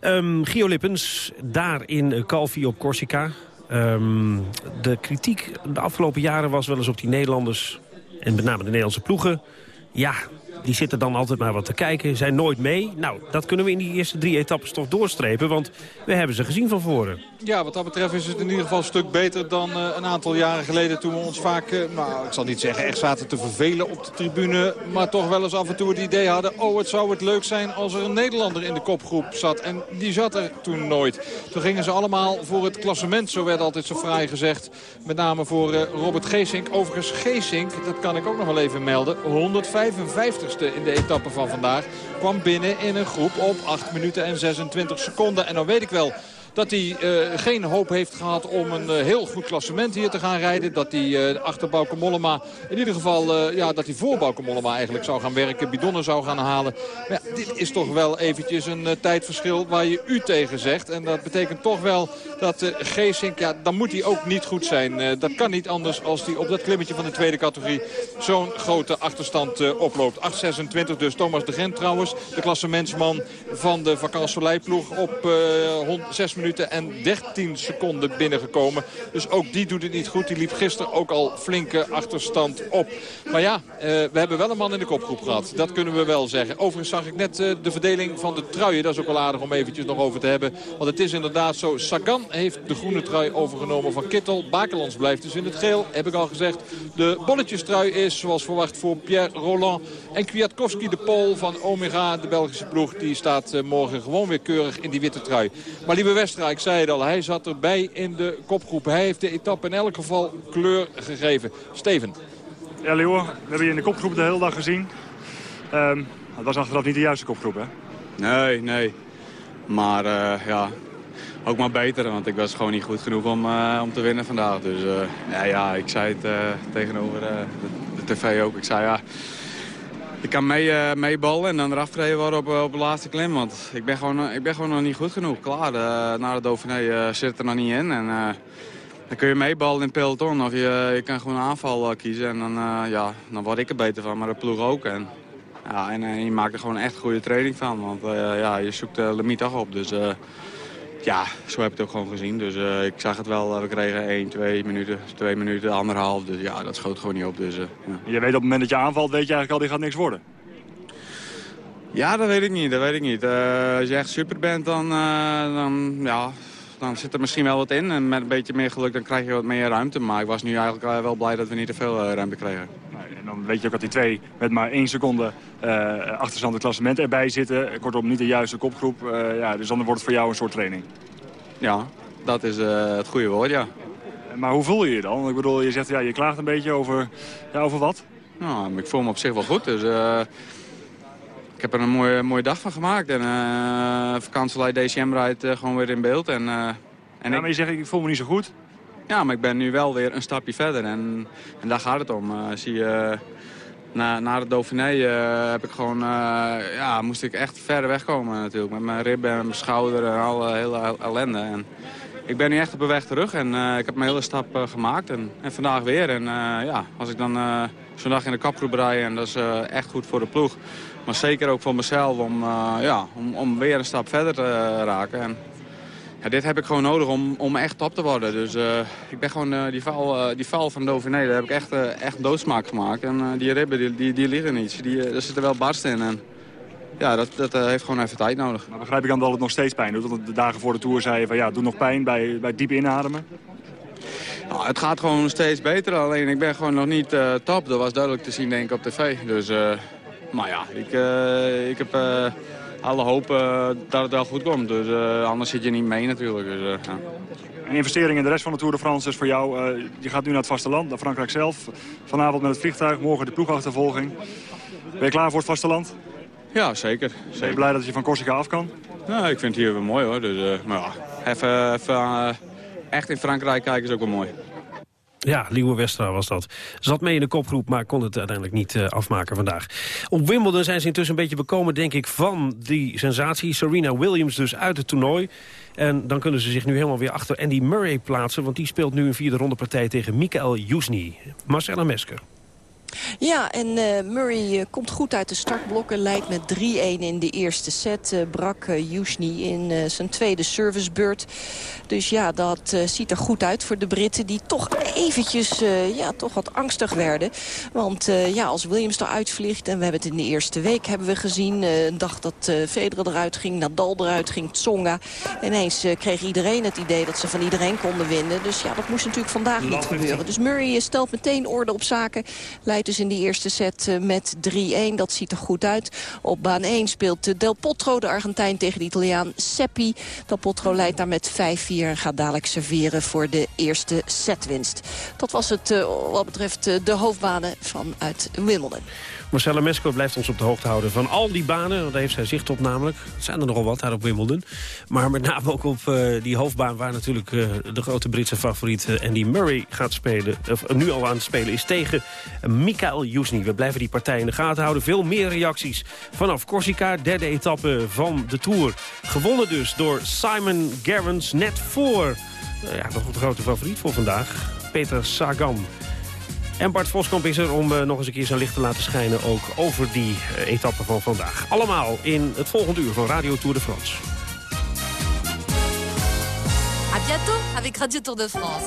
Um, Gio Lippens, daar in Calvi op Corsica. Ehm, de kritiek de afgelopen jaren was wel eens op die Nederlanders... en met name de Nederlandse ploegen. Ja, die zitten dan altijd maar wat te kijken, zijn nooit mee. Nou, dat kunnen we in die eerste drie etappes toch doorstrepen... want we hebben ze gezien van voren. Ja, wat dat betreft is het in ieder geval een stuk beter dan eh, een aantal jaren geleden... toen we ons vaak, eh, nou, ik zal niet zeggen echt zaten te vervelen op de tribune... maar toch wel eens af en toe het idee hadden... oh, het zou het leuk zijn als er een Nederlander in de kopgroep zat. En die zat er toen nooit. Toen gingen ze allemaal voor het klassement, zo werd altijd zo fraai gezegd. Met name voor eh, Robert Geesink. Overigens, Geesink, dat kan ik ook nog wel even melden... 155ste in de etappe van vandaag... kwam binnen in een groep op 8 minuten en 26 seconden. En dan weet ik wel dat hij uh, geen hoop heeft gehad om een uh, heel goed klassement hier te gaan rijden. Dat hij uh, achter Bauke Mollema, in ieder geval ja, dat hij voor Bauke Mollema eigenlijk zou gaan werken. Bidonnen zou gaan halen. Maar ja, dit is toch wel eventjes een tijdverschil waar je u tegen zegt. En dat betekent toch wel dat Geesink, ja, dan moet hij ook niet goed zijn. dat kan niet anders als hij op dat klimmetje van de tweede categorie zo'n grote achterstand oploopt. 8.26 dus Thomas de Gent trouwens, de klassementsman van de Vacansoleil-ploeg op 6 minuten en 13 seconden binnengekomen. Dus ook die doet het niet goed. Die liep gisteren ook al flinke achterstand op. Maar ja, uh, we hebben wel een man in de kopgroep gehad. Dat kunnen we wel zeggen. Overigens zag ik net uh, de verdeling van de truien. Dat is ook wel aardig om eventjes nog over te hebben. Want het is inderdaad zo. Sagan heeft de groene trui overgenomen van Kittel. Bakelands blijft dus in het geel, heb ik al gezegd. De bolletjestrui is zoals verwacht voor Pierre Roland. En Kwiatkowski, de Pool van Omega, de Belgische ploeg. Die staat uh, morgen gewoon weer keurig in die witte trui. Maar lieve Ik zei het al, hij zat erbij in de kopgroep. Hij heeft de etappe in elk geval kleur gegeven. Steven. Ja, Leo, we hebben je in de kopgroep de hele dag gezien. Um, het was achteraf niet de juiste kopgroep, hè? Nee, nee. Maar uh, ja, ook maar beter. Want ik was gewoon niet goed genoeg om, eh, om te winnen vandaag. Dus eh, ja, ja, ik zei het eh, tegenover eh, de, de tv ook. Ik zei ja, ik kan mee, eh, meeballen en dan eraf treden worden op, eh, op de laatste klim. Want ik ben gewoon, eh, ik ben gewoon nog niet goed genoeg. Klaar, na de Dauphiné zit er nog niet in. En, dan kun je meeballen in peloton of je, je kan gewoon aanval kiezen. En dan, ja, dan word ik er beter van, maar de ploeg ook. En, ja, en je maakt er gewoon echt goede training van. Want ja, je zoekt de limiet toch op. Dus ja, zo heb ik het ook gewoon gezien. Dus eh, ik zag het wel. We kregen 1, 2 minuten, 2 minuten, anderhalf. Dus ja, dat schoot gewoon niet op. Dus, eh, ja. Je weet op het moment dat je aanvalt, weet je eigenlijk al, die gaat niks worden. Ja, dat weet ik niet. Dat weet ik niet. Eh, als je echt super bent, dan, dan, ja, dan zit er misschien wel wat in. En met een beetje meer geluk dan krijg je wat meer ruimte. Maar ik was nu eigenlijk wel blij dat we niet te veel eh, ruimte kregen. En dan weet je ook dat die twee met maar één seconde eh achterstand het klassement erbij zitten. Kortom, niet de juiste kopgroep. Eh, ja, dus dan wordt het voor jou een soort training. Ja, dat is het goede woord, ja. Maar hoe voel je je dan? Ik bedoel, je zegt ja, je klaagt een beetje over, ja, over wat? Nou, ik voel me op zich wel goed. Dus ik heb er een mooie, mooie dag van gemaakt. En eh vakantielei DCM rijdt eh, gewoon weer in beeld. En, eh, en ja, maar je zegt, ik voel me niet zo goed. Ja, maar ik ben nu wel weer een stapje verder. En, en daar gaat het om. Eh, zie je, na, na de Dauphiné eh, heb ik gewoon, eh, ja, moest ik echt ver wegkomen natuurlijk. Met mijn ribben en mijn schouder en alle hele ellende. En ik ben nu echt op de weg terug en eh, ik heb mijn hele stap eh, gemaakt. En, en vandaag weer. En eh, ja, als ik dan eh, zo'n dag in de kapgroep rij en dat is eh, echt goed voor de ploeg. Maar zeker ook voor mezelf om, eh, ja, om, om weer een stap verder te raken. En, ja, dit heb ik gewoon nodig om, om echt top te worden. Dus eh, ik ben gewoon eh, die, val, die val van Dauphiné, daar heb ik echt, echt doodsmaak gemaakt. En die ribben, die, die, die liggen niet. Die, er zit er wel barst in. En, ja, dat, dat heeft gewoon even tijd nodig. Maar begrijp ik dan dat het nog steeds pijn doet? Want de dagen voor de Tour zei je van ja, doe nog pijn bij, bij diep inademen. Nou, het gaat gewoon steeds beter, alleen ik ben gewoon nog niet top. Dat was duidelijk te zien denk ik op tv. Dus, maar ja, ik, eh, ik heb eh, alle hoop eh, dat het wel goed komt. Dus anders zit je niet mee natuurlijk. Dus, ja. Een investering in de rest van de Tour de France is voor jou... je gaat nu naar het vasteland, naar Frankrijk zelf. Vanavond met het vliegtuig, morgen de ploegachtervolging. Ben je klaar voor het vasteland? Ja, zeker. Ben je blij dat je van Corsica af kan? Ja, ik vind het hier wel mooi hoor. Dus, maar ja, even, even echt in Frankrijk kijken is ook wel mooi. Ja, Liewe Westra was dat. Zat mee in de kopgroep, maar kon het uiteindelijk niet eh, afmaken vandaag. Op Wimbledon zijn ze intussen een beetje bekomen, denk ik, van die sensatie. Serena Williams dus uit het toernooi. En dan kunnen ze zich nu helemaal weer achter Andy Murray plaatsen... want die speelt nu een vierde ronde partij tegen Mikael Jusny. Marcella Mesker. Ja, en eh, Murray eh, komt goed uit de startblokken. Leidt met 3-1 in de eerste set. eh, brak Yushny in zijn tweede servicebeurt. Dus ja, dat ziet er goed uit voor de Britten. Die toch eventjes ja, toch wat angstig werden. Want ja, als Williams eruit vliegt... en we hebben het in de eerste week hebben we gezien... een dag dat Federer eruit ging, Nadal eruit ging, Tsonga. Ineens kreeg iedereen het idee dat ze van iedereen konden winnen. Dus ja, dat moest natuurlijk vandaag niet gebeuren. Dus Murray stelt meteen orde op zaken. Leidt dus in die eerste set eh, met 3-1. Dat ziet er goed uit. Op baan 1 speelt Del Potro, de Argentijn, tegen de Italiaan Seppi. Del Potro leidt daar met 5-4 en gaat dadelijk serveren voor de eerste setwinst. Dat was het eh, wat betreft eh, de hoofdbanen vanuit Wimbledon. Marcella Mesker blijft ons op de hoogte houden van al die banen. Daar heeft zij zicht op namelijk. Het zijn er nogal wat daar op Wimbledon. Maar met name ook op eh, die hoofdbaan waar natuurlijk eh, de grote Britse favoriet eh, Andy Murray gaat spelen. Of nu al aan het spelen is tegen Mikael Jusny. We blijven die partij in de gaten houden. Veel meer reacties vanaf Corsica. Derde etappe van de Tour. Gewonnen dus door Simon Gerrans net voor... ja, nog de grote favoriet voor vandaag. Peter Sagan. En Bart Voskamp is er om eh, nog eens een keer zijn licht te laten schijnen... ook over die eh, etappe van vandaag. Allemaal in het volgende uur van Radio Tour de France. À bientôt avec Radio Tour de France.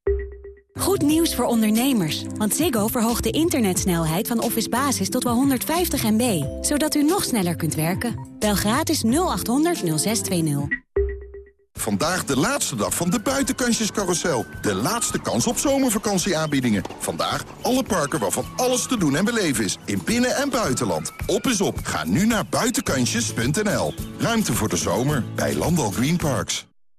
Goed nieuws voor ondernemers. Want Ziggo verhoogt de internetsnelheid van Office Basis tot wel 150 MB. Zodat u nog sneller kunt werken. Bel gratis 0800 0620. Vandaag de laatste dag van de buitenkansjescarousel. De laatste kans op zomervakantieaanbiedingen. Vandaag alle parken waarvan alles te doen en beleven is. In binnen- en buitenland. Op is op. Ga nu naar buitenkansjes.nl. Ruimte voor de zomer bij Landal Green Parks.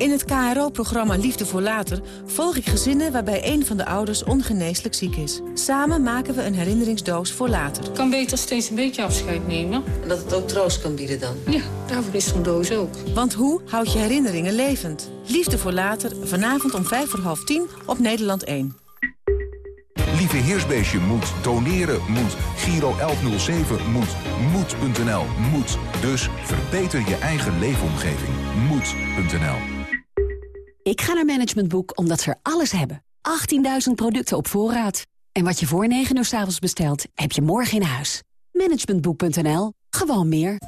In het KRO-programma Liefde voor Later volg ik gezinnen waarbij een van de ouders ongeneeslijk ziek is. Samen maken we een herinneringsdoos voor later. Ik kan beter steeds een beetje afscheid nemen. En dat het ook troost kan bieden dan? Ja, daarvoor is zo'n doos ook. Want hoe houd je herinneringen levend? Liefde voor Later, vanavond om vijf voor half tien op Nederland 1. Lieve Heersbeestje moet, doneren moet, Giro 1107 moet, moed.nl moet. Dus verbeter je eigen leefomgeving. Moed.nl Ik ga naar Management Boek omdat ze er alles hebben. 18.000 producten op voorraad. En wat je voor 9 uur s avonds bestelt, heb je morgen in huis. Managementboek.nl. Gewoon meer.